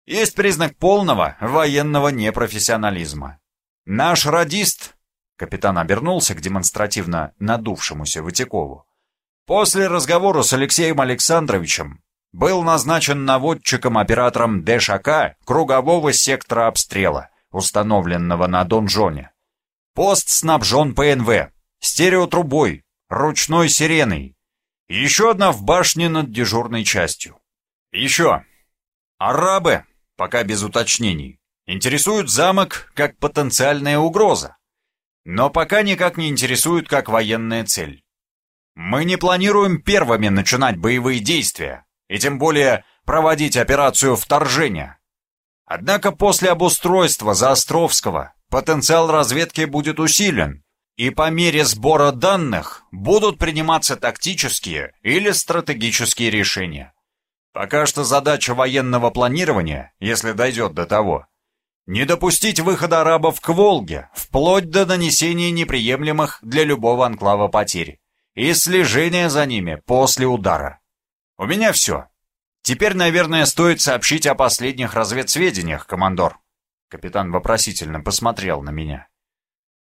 есть признак полного военного непрофессионализма. Наш радист Капитан обернулся к демонстративно надувшемуся Ватякову. После разговора с Алексеем Александровичем был назначен наводчиком-оператором ДШК кругового сектора обстрела, установленного на донжоне. Пост снабжен ПНВ, стереотрубой, ручной сиреной. Еще одна в башне над дежурной частью. Еще. Арабы, пока без уточнений, интересуют замок как потенциальная угроза, но пока никак не интересуют как военная цель. Мы не планируем первыми начинать боевые действия, и тем более проводить операцию вторжения. Однако после обустройства Заостровского потенциал разведки будет усилен, и по мере сбора данных будут приниматься тактические или стратегические решения. Пока что задача военного планирования, если дойдет до того, не допустить выхода арабов к Волге, вплоть до нанесения неприемлемых для любого анклава потерь и слежение за ними после удара. У меня все. Теперь, наверное, стоит сообщить о последних разведсведениях, командор. Капитан вопросительно посмотрел на меня.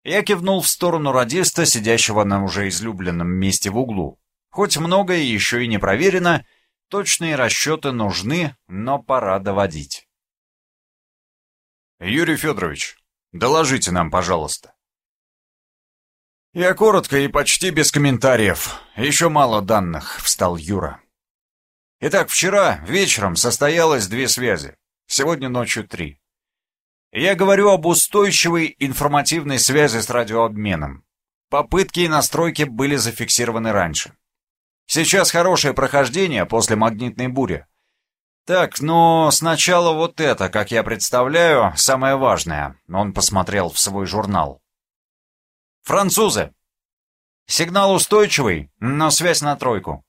Я кивнул в сторону радиста, сидящего на уже излюбленном месте в углу. Хоть многое еще и не проверено, точные расчеты нужны, но пора доводить. «Юрий Федорович, доложите нам, пожалуйста». «Я коротко и почти без комментариев. Еще мало данных», — встал Юра. «Итак, вчера вечером состоялось две связи. Сегодня ночью три. Я говорю об устойчивой информативной связи с радиообменом. Попытки и настройки были зафиксированы раньше. Сейчас хорошее прохождение после магнитной бури. Так, но сначала вот это, как я представляю, самое важное. Он посмотрел в свой журнал. Французы. Сигнал устойчивый, но связь на тройку.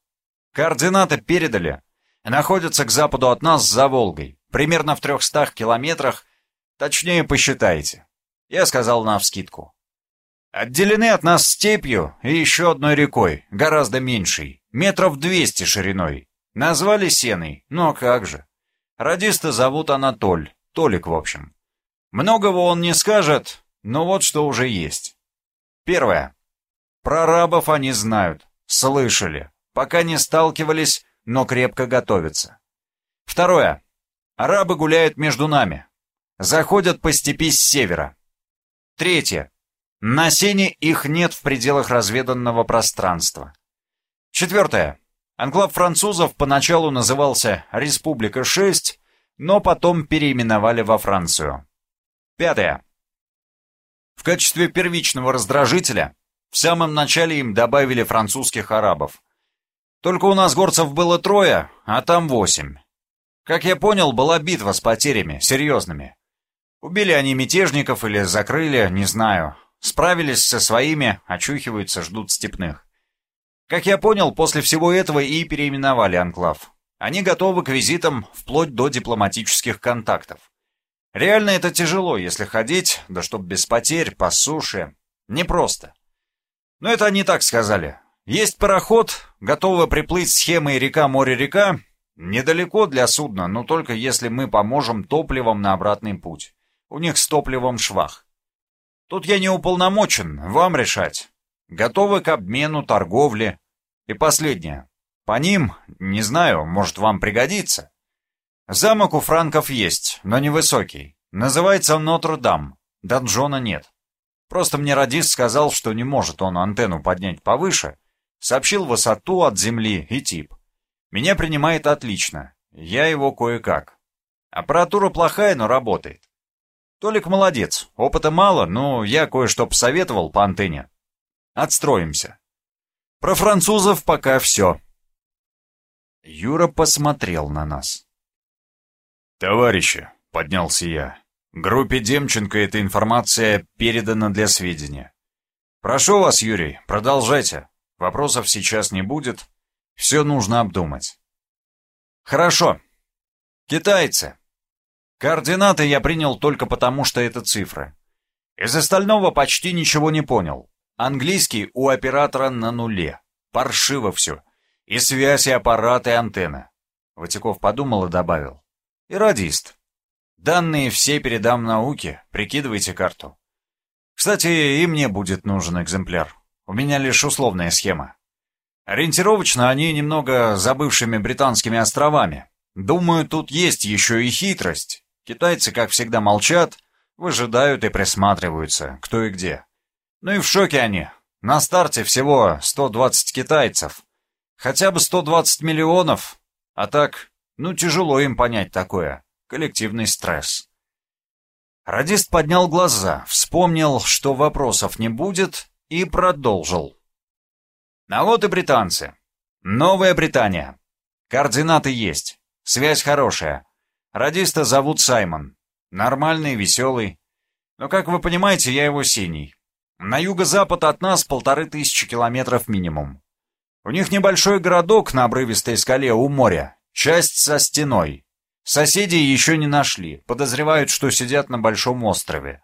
Координаты передали. Находятся к западу от нас за Волгой, примерно в трехстах километрах, точнее посчитайте. Я сказал навскидку. Отделены от нас степью и еще одной рекой, гораздо меньшей, метров двести шириной. Назвали Сеной, но как же. Радиста зовут Анатоль, Толик в общем. Многого он не скажет, но вот что уже есть. Первое. Про рабов они знают, слышали, пока не сталкивались, но крепко готовятся. Второе. Арабы гуляют между нами. Заходят по степи с севера. Третье. На сене их нет в пределах разведанного пространства. Четвертое. Анклав французов поначалу назывался «Республика-6», но потом переименовали во Францию. Пятое. В качестве первичного раздражителя в самом начале им добавили французских арабов. Только у нас горцев было трое, а там восемь. Как я понял, была битва с потерями, серьезными. Убили они мятежников или закрыли, не знаю. Справились со своими, очухиваются, ждут степных. Как я понял, после всего этого и переименовали анклав. Они готовы к визитам вплоть до дипломатических контактов. Реально это тяжело, если ходить, да чтоб без потерь, по суше. Непросто. Но это они так сказали. Есть пароход, готовы приплыть схемой река-море-река, недалеко для судна, но только если мы поможем топливом на обратный путь. У них с топливом швах. Тут я не уполномочен, вам решать. Готовы к обмену, торговле. И последнее. По ним, не знаю, может вам пригодится. Замок у франков есть, но невысокий. Называется Нотр-Дам. Донжона нет. Просто мне радист сказал, что не может он антенну поднять повыше. Сообщил высоту от земли и тип. Меня принимает отлично. Я его кое-как. Аппаратура плохая, но работает. Толик молодец. Опыта мало, но я кое-что посоветовал по антенне. Отстроимся. Про французов пока все. Юра посмотрел на нас. «Товарищи», — поднялся я, — «группе Демченко эта информация передана для сведения. Прошу вас, Юрий, продолжайте. Вопросов сейчас не будет. Все нужно обдумать». «Хорошо. Китайцы. Координаты я принял только потому, что это цифры. Из остального почти ничего не понял. Английский у оператора на нуле. Паршиво все. И связь, и аппарат, и антенна. Ватяков подумал и добавил и радист. Данные все передам науке, прикидывайте карту. Кстати, и мне будет нужен экземпляр. У меня лишь условная схема. Ориентировочно они немного забывшими британскими островами. Думаю, тут есть еще и хитрость. Китайцы, как всегда, молчат, выжидают и присматриваются, кто и где. Ну и в шоке они. На старте всего 120 китайцев. Хотя бы 120 миллионов. А так, ну тяжело им понять такое. Коллективный стресс. Радист поднял глаза, вспомнил, что вопросов не будет, и продолжил. А вот и британцы. Новая Британия. Координаты есть. Связь хорошая. Радиста зовут Саймон. Нормальный, веселый. Но, как вы понимаете, я его синий. На юго-запад от нас полторы тысячи километров минимум. У них небольшой городок на обрывистой скале у моря. Часть со стеной. Соседей еще не нашли. Подозревают, что сидят на большом острове.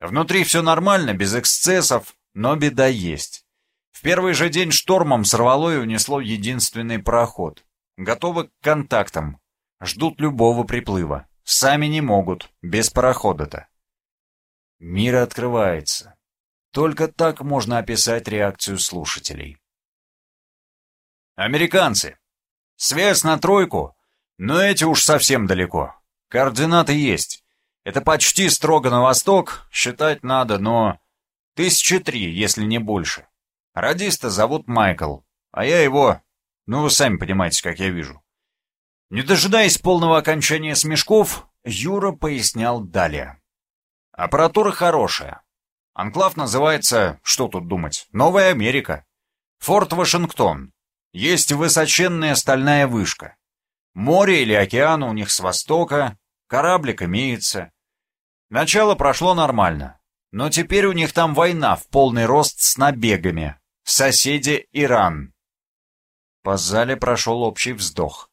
Внутри все нормально, без эксцессов, но беда есть. В первый же день штормом сорвало и унесло единственный пароход. Готовы к контактам. Ждут любого приплыва. Сами не могут, без парохода-то. Мир открывается. Только так можно описать реакцию слушателей. Американцы. Связь на тройку, но эти уж совсем далеко. Координаты есть. Это почти строго на восток, считать надо, но... Тысячи три, если не больше. Радиста зовут Майкл, а я его... Ну, вы сами понимаете, как я вижу. Не дожидаясь полного окончания смешков, Юра пояснял далее. Аппаратура хорошая. Анклав называется, что тут думать, Новая Америка. Форт Вашингтон. Есть высоченная стальная вышка. Море или океан у них с востока, кораблик имеется. Начало прошло нормально, но теперь у них там война в полный рост с набегами. Соседи Иран. По зале прошел общий вздох.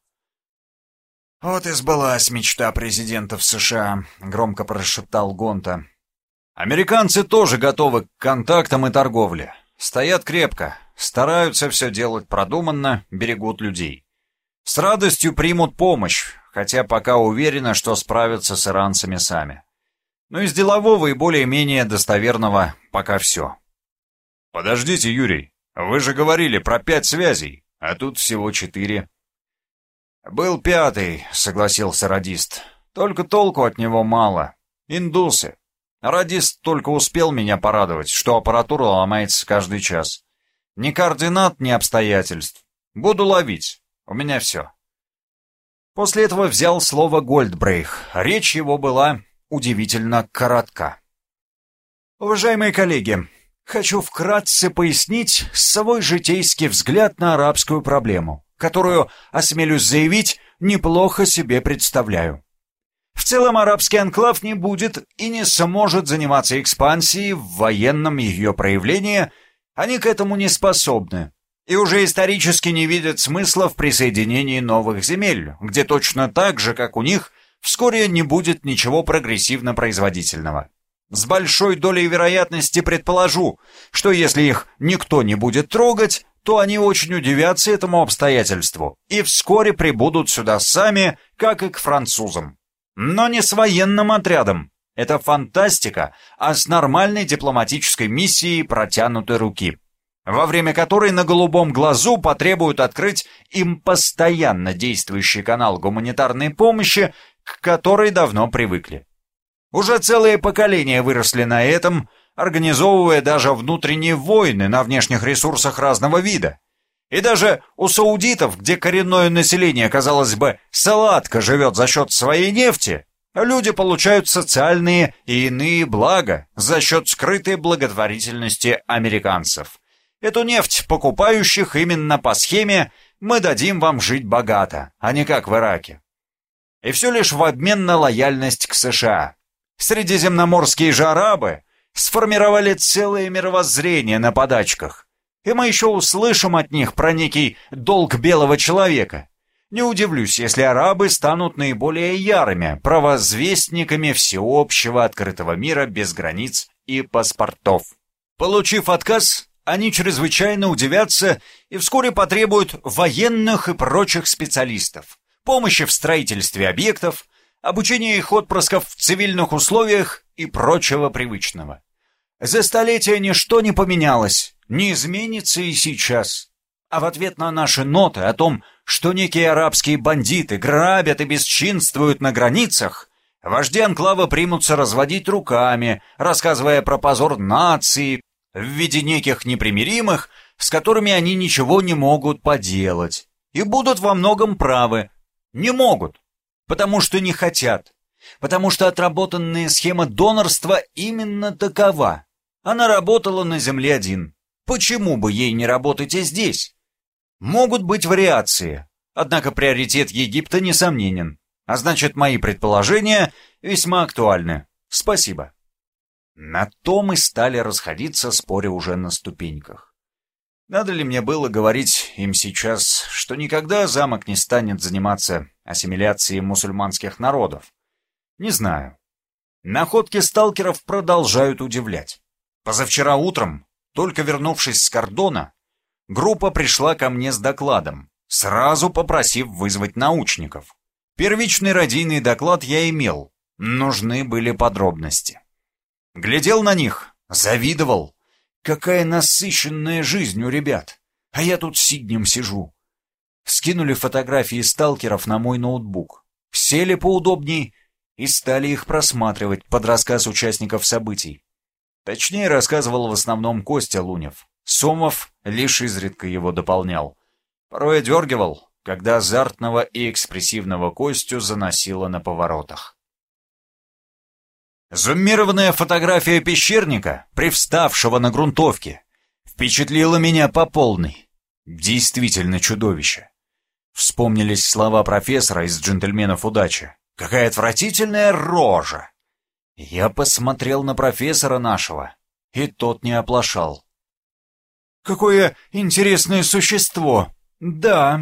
«Вот и сбылась мечта президентов США», — громко прошептал Гонта. «Американцы тоже готовы к контактам и торговле. Стоят крепко, стараются все делать продуманно, берегут людей. С радостью примут помощь, хотя пока уверены, что справятся с иранцами сами. Но из делового и более-менее достоверного пока все. «Подождите, Юрий, вы же говорили про пять связей, а тут всего четыре». «Был пятый», — согласился радист. «Только толку от него мало. Индусы. Радист только успел меня порадовать, что аппаратура ломается каждый час. Ни координат, ни обстоятельств. Буду ловить. У меня все». После этого взял слово Гольдбрейх. Речь его была удивительно коротка. «Уважаемые коллеги, хочу вкратце пояснить свой житейский взгляд на арабскую проблему, которую, осмелюсь заявить, неплохо себе представляю. В целом арабский анклав не будет и не сможет заниматься экспансией в военном ее проявлении, они к этому не способны, и уже исторически не видят смысла в присоединении новых земель, где точно так же, как у них, вскоре не будет ничего прогрессивно-производительного. С большой долей вероятности предположу, что если их никто не будет трогать, то они очень удивятся этому обстоятельству и вскоре прибудут сюда сами, как и к французам. Но не с военным отрядом. Это фантастика, а с нормальной дипломатической миссией протянутой руки, во время которой на голубом глазу потребуют открыть им постоянно действующий канал гуманитарной помощи, к которой давно привыкли. Уже целые поколения выросли на этом, организовывая даже внутренние войны на внешних ресурсах разного вида. И даже у саудитов, где коренное население, казалось бы, салатка живет за счет своей нефти, люди получают социальные и иные блага за счет скрытой благотворительности американцев. Эту нефть покупающих именно по схеме «мы дадим вам жить богато», а не как в Ираке. И все лишь в обмен на лояльность к США. Средиземноморские же арабы сформировали целое мировоззрение на подачках. И мы еще услышим от них про некий долг белого человека. Не удивлюсь, если арабы станут наиболее ярыми провозвестниками всеобщего открытого мира без границ и паспортов. Получив отказ, они чрезвычайно удивятся и вскоре потребуют военных и прочих специалистов, помощи в строительстве объектов, обучение их отпрысков в цивильных условиях и прочего привычного. За столетия ничто не поменялось, не изменится и сейчас. А в ответ на наши ноты о том, что некие арабские бандиты грабят и бесчинствуют на границах, вожди анклава примутся разводить руками, рассказывая про позор нации в виде неких непримиримых, с которыми они ничего не могут поделать, и будут во многом правы. Не могут, потому что не хотят, потому что отработанная схема донорства именно такова. Она работала на Земле один. Почему бы ей не работать и здесь? Могут быть вариации, однако приоритет Египта несомненен, а значит мои предположения весьма актуальны. Спасибо. На то мы стали расходиться, споря уже на ступеньках. Надо ли мне было говорить им сейчас, что никогда замок не станет заниматься ассимиляцией мусульманских народов? Не знаю. Находки сталкеров продолжают удивлять. Позавчера утром, только вернувшись с кордона, группа пришла ко мне с докладом, сразу попросив вызвать научников. Первичный радийный доклад я имел, нужны были подробности. Глядел на них, завидовал. Какая насыщенная жизнь у ребят, а я тут сиднем сижу. Скинули фотографии сталкеров на мой ноутбук, сели поудобней и стали их просматривать под рассказ участников событий. Точнее, рассказывал в основном Костя Лунев. Сомов лишь изредка его дополнял. Порой одергивал, когда азартного и экспрессивного Костю заносило на поворотах. Зуммированная фотография пещерника, привставшего на грунтовке, впечатлила меня по полной. Действительно чудовище. Вспомнились слова профессора из «Джентльменов удачи». Какая отвратительная рожа! Я посмотрел на профессора нашего, и тот не оплошал. «Какое интересное существо! Да!»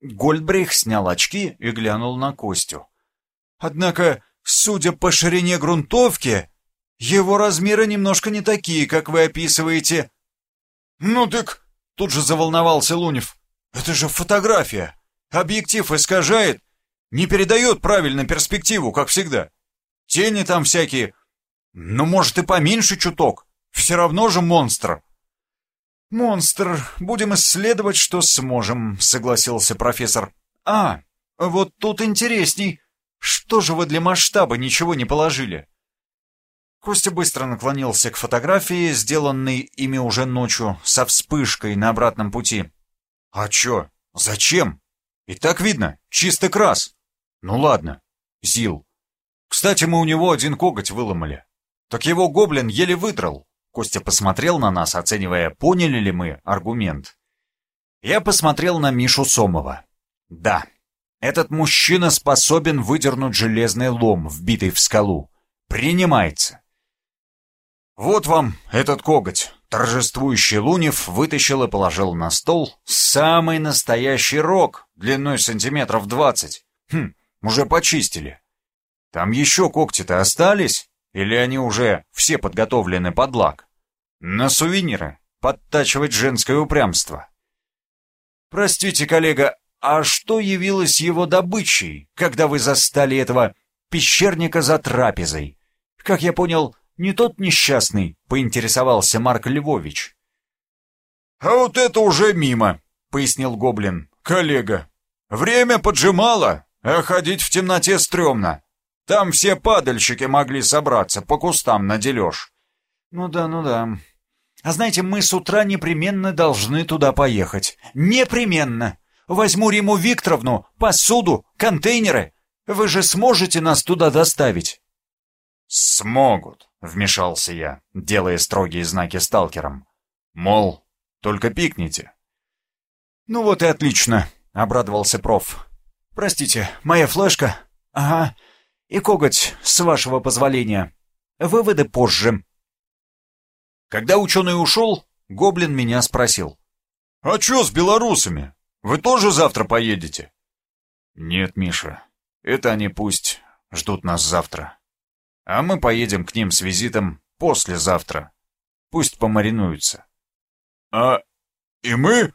Гольдбрейх снял очки и глянул на Костю. «Однако, судя по ширине грунтовки, его размеры немножко не такие, как вы описываете». «Ну так...» — тут же заволновался Лунев. «Это же фотография! Объектив искажает, не передает правильно перспективу, как всегда. Тени там всякие. Ну, может, и поменьше чуток. Все равно же монстр. Монстр. Будем исследовать, что сможем, согласился профессор. А, вот тут интересней. Что же вы для масштаба ничего не положили? Костя быстро наклонился к фотографии, сделанной ими уже ночью, со вспышкой на обратном пути. «А чё? Зачем? И так видно, чистый крас. Ну ладно, Зил, кстати, мы у него один коготь выломали. Так его гоблин еле выдрал. Костя посмотрел на нас, оценивая, поняли ли мы аргумент. Я посмотрел на Мишу Сомова. Да, этот мужчина способен выдернуть железный лом, вбитый в скалу. Принимается. Вот вам этот коготь. Торжествующий Лунев вытащил и положил на стол самый настоящий рог, длиной сантиметров двадцать. Хм, уже почистили. Там еще когти-то остались? Или они уже все подготовлены под лак? На сувениры. Подтачивать женское упрямство. Простите, коллега, а что явилось его добычей, когда вы застали этого пещерника за трапезой? Как я понял, не тот несчастный, поинтересовался Марк Львович. «А вот это уже мимо», — пояснил Гоблин. «Коллега, время поджимало, а ходить в темноте стрёмно. Там все падальщики могли собраться по кустам на дележ. Ну да, ну да. А знаете, мы с утра непременно должны туда поехать. Непременно. Возьму Риму Викторовну, посуду, контейнеры. Вы же сможете нас туда доставить? Смогут, вмешался я, делая строгие знаки сталкерам. Мол, только пикните. Ну вот и отлично, обрадовался проф. Простите, моя флешка? Ага. И коготь, с вашего позволения. Выводы позже. Когда ученый ушел, Гоблин меня спросил. «А что с белорусами? Вы тоже завтра поедете?» «Нет, Миша, это они пусть ждут нас завтра. А мы поедем к ним с визитом послезавтра. Пусть помаринуются». «А и мы?»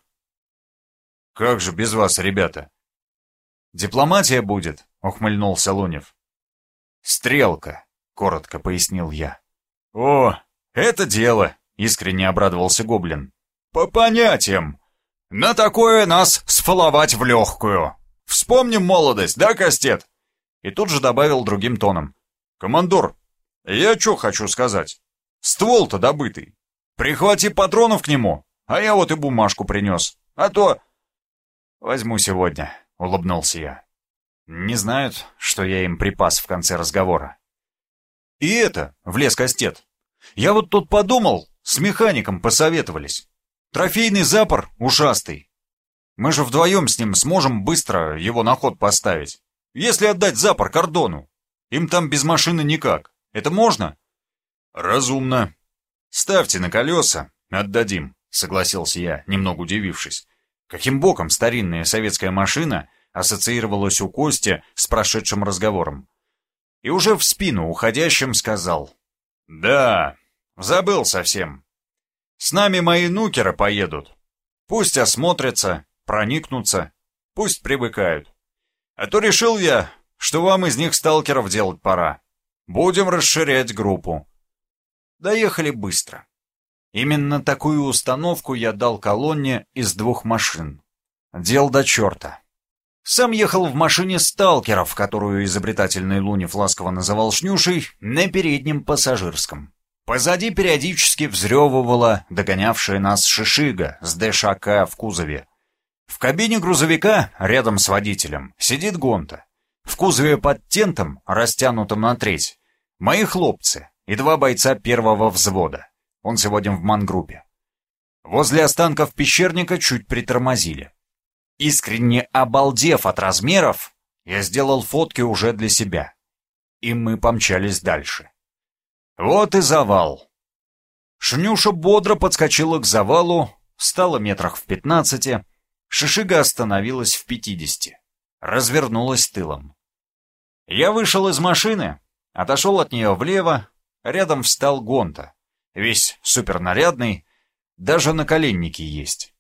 «Как же без вас, ребята?» «Дипломатия будет», — ухмыльнулся Лунев. «Стрелка», — коротко пояснил я. «О, это дело!» — искренне обрадовался Гоблин. «По понятиям! На такое нас сфаловать в легкую! Вспомним молодость, да, Кастет?» И тут же добавил другим тоном. «Командор, я что хочу сказать? Ствол-то добытый. Прихвати патронов к нему, а я вот и бумажку принес. А то...» «Возьму сегодня», — улыбнулся я. Не знают, что я им припас в конце разговора. «И это!» — влез Кастет. «Я вот тут подумал, с механиком посоветовались. Трофейный запор ушастый. Мы же вдвоем с ним сможем быстро его на ход поставить. Если отдать запор кордону. Им там без машины никак. Это можно?» «Разумно. Ставьте на колеса, отдадим», — согласился я, немного удивившись. Каким боком старинная советская машина ассоциировалась у Кости с прошедшим разговором? И уже в спину уходящим сказал. «Да, забыл совсем. С нами мои нукеры поедут. Пусть осмотрятся, проникнутся, пусть привыкают. А то решил я, что вам из них сталкеров делать пора. Будем расширять группу». Доехали быстро. Именно такую установку я дал колонне из двух машин. Дел до черта. Сам ехал в машине сталкеров, которую изобретательный Лунев ласково называл «шнюшей», на переднем пассажирском. Позади периодически взрёвывала догонявшая нас шишига с ДШК в кузове. В кабине грузовика, рядом с водителем, сидит Гонта. В кузове под тентом, растянутым на треть, мои хлопцы и два бойца первого взвода. Он сегодня в мангруппе. Возле останков пещерника чуть притормозили. Искренне обалдев от размеров, я сделал фотки уже для себя. И мы помчались дальше. Вот и завал. Шнюша бодро подскочила к завалу, стала метрах в пятнадцати, Шишига остановилась в пятидесяти, развернулась тылом. Я вышел из машины, отошел от нее влево, рядом встал Гонта весь супернарядный, даже наколенники есть.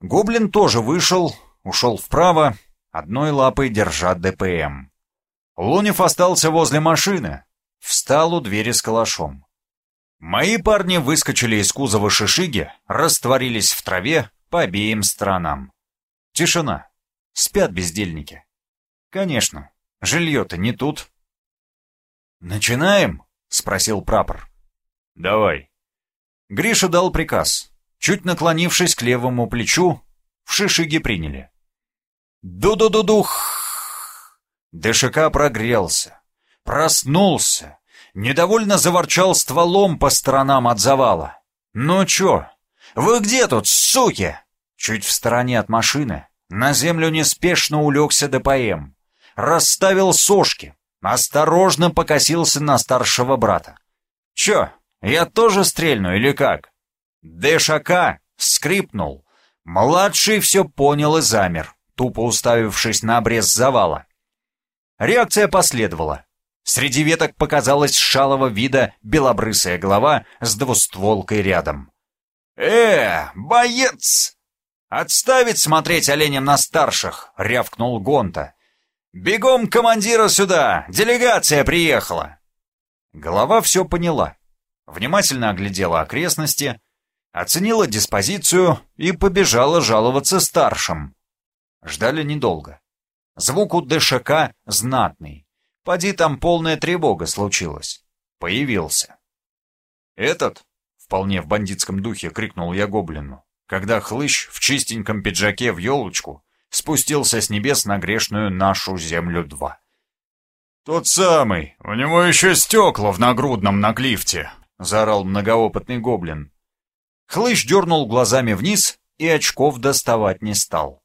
Гоблин тоже вышел, ушел вправо, одной лапой держа ДПМ. Лунев остался возле машины, встал у двери с калашом. Мои парни выскочили из кузова шишиги, растворились в траве по обеим сторонам. Тишина. Спят бездельники. Конечно, жилье-то не тут. «Начинаем?» — спросил прапор. «Давай». Гриша дал приказ. Чуть наклонившись к левому плечу, в шишиге приняли. Ду-ду-ду-дух! ДШК прогрелся, проснулся, недовольно заворчал стволом по сторонам от завала. «Ну чё? Вы где тут, суки?» Чуть в стороне от машины на землю неспешно улегся ДПМ. Расставил сошки, осторожно покосился на старшего брата. «Чё, я тоже стрельну или как? ДШК скрипнул. Младший все понял и замер, тупо уставившись на обрез завала. Реакция последовала. Среди веток показалась шалого вида белобрысая голова с двустволкой рядом. «Э, боец!» «Отставить смотреть оленем на старших!» — рявкнул Гонта. «Бегом командира сюда! Делегация приехала!» Голова все поняла внимательно оглядела окрестности, оценила диспозицию и побежала жаловаться старшим. Ждали недолго. Звук у ДШК знатный. Поди там полная тревога случилась. Появился. «Этот?» — вполне в бандитском духе крикнул я гоблину, когда хлыщ в чистеньком пиджаке в елочку спустился с небес на грешную нашу землю-2. «Тот самый! У него еще стекла в нагрудном на клифте!» заорал многоопытный гоблин. Хлыщ дернул глазами вниз и очков доставать не стал.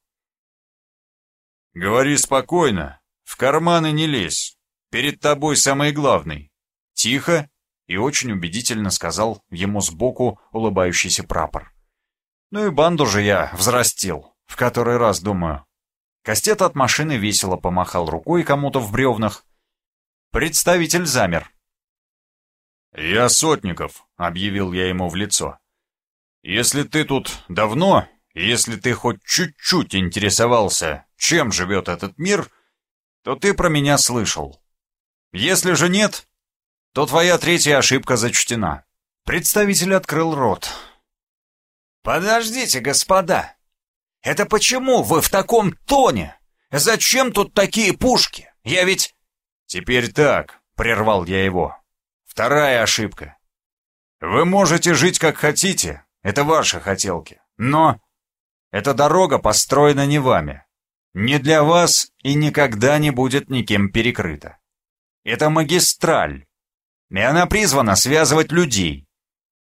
«Говори спокойно, в карманы не лезь. Перед тобой самый главный. Тихо!» и очень убедительно сказал ему сбоку улыбающийся прапор. «Ну и банду же я взрастил, в который раз думаю». Кастет от машины весело помахал рукой кому-то в бревнах. Представитель замер, «Я Сотников», — объявил я ему в лицо. «Если ты тут давно, если ты хоть чуть-чуть интересовался, чем живет этот мир, то ты про меня слышал. Если же нет, то твоя третья ошибка зачтена. Представитель открыл рот. «Подождите, господа! Это почему вы в таком тоне? Зачем тут такие пушки? Я ведь...» «Теперь так», — прервал я его. «Вторая ошибка. Вы можете жить как хотите, это ваши хотелки, но эта дорога построена не вами, не для вас и никогда не будет никем перекрыта. Это магистраль, и она призвана связывать людей.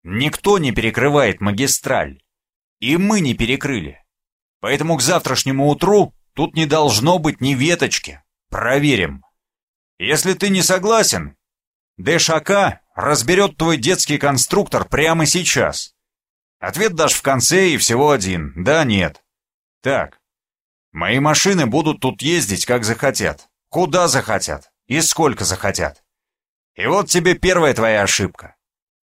Никто не перекрывает магистраль, и мы не перекрыли. Поэтому к завтрашнему утру тут не должно быть ни веточки. Проверим. Если ты не согласен, ДШК разберет твой детский конструктор прямо сейчас. Ответ дашь в конце и всего один. Да, нет. Так. Мои машины будут тут ездить, как захотят. Куда захотят. И сколько захотят. И вот тебе первая твоя ошибка.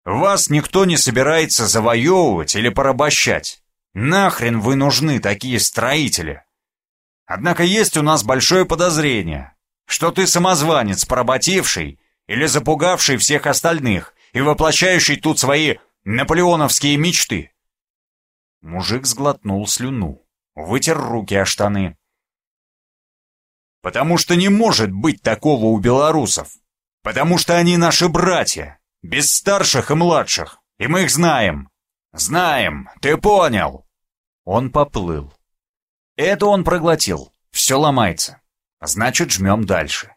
Вас никто не собирается завоевывать или порабощать. Нахрен вы нужны, такие строители? Однако есть у нас большое подозрение, что ты самозванец, поработивший или запугавший всех остальных и воплощающий тут свои наполеоновские мечты. Мужик сглотнул слюну, вытер руки о штаны. Потому что не может быть такого у белорусов. Потому что они наши братья, без старших и младших, и мы их знаем. Знаем, ты понял. Он поплыл. Это он проглотил, все ломается. Значит, жмем дальше.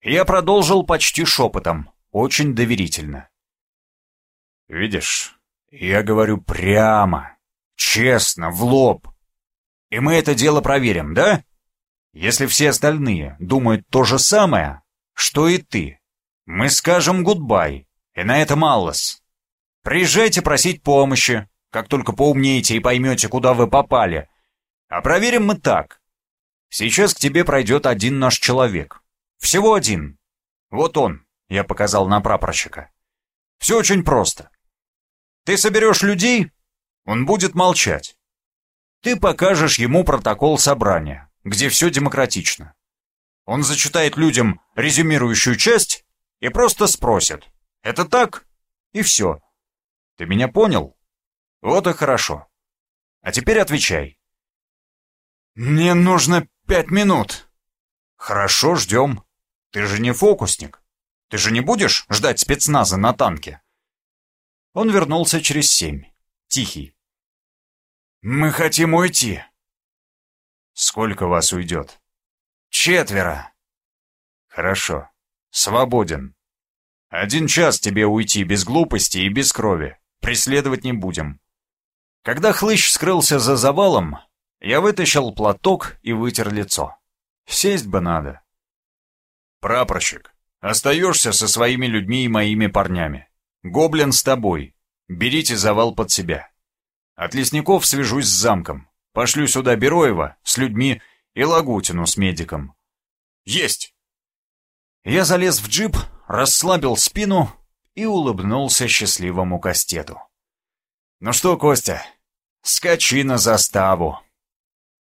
Я продолжил почти шепотом, очень доверительно. Видишь, я говорю прямо, честно, в лоб. И мы это дело проверим, да? Если все остальные думают то же самое, что и ты, мы скажем гудбай, и на это малос. Приезжайте просить помощи, как только поумнеете и поймете, куда вы попали. А проверим мы так. Сейчас к тебе пройдет один наш человек. Всего один. Вот он, я показал на прапорщика. Все очень просто. Ты соберешь людей, он будет молчать. Ты покажешь ему протокол собрания, где все демократично. Он зачитает людям резюмирующую часть и просто спросит, это так? И все. Ты меня понял? Вот и хорошо. А теперь отвечай. Мне нужно пять минут. Хорошо, ждем. Ты же не фокусник. Ты же не будешь ждать спецназа на танке? Он вернулся через семь. Тихий. Мы хотим уйти. Сколько вас уйдет? Четверо. Хорошо. Свободен. Один час тебе уйти без глупости и без крови. Преследовать не будем. Когда хлыщ скрылся за завалом, я вытащил платок и вытер лицо. Сесть бы надо. Прапорщик, остаешься со своими людьми и моими парнями. Гоблин с тобой. Берите завал под себя. От лесников свяжусь с замком. Пошлю сюда Бероева с людьми и Лагутину с медиком. Есть! Я залез в джип, расслабил спину и улыбнулся счастливому Кастету. «Ну что, Костя, скачи на заставу!»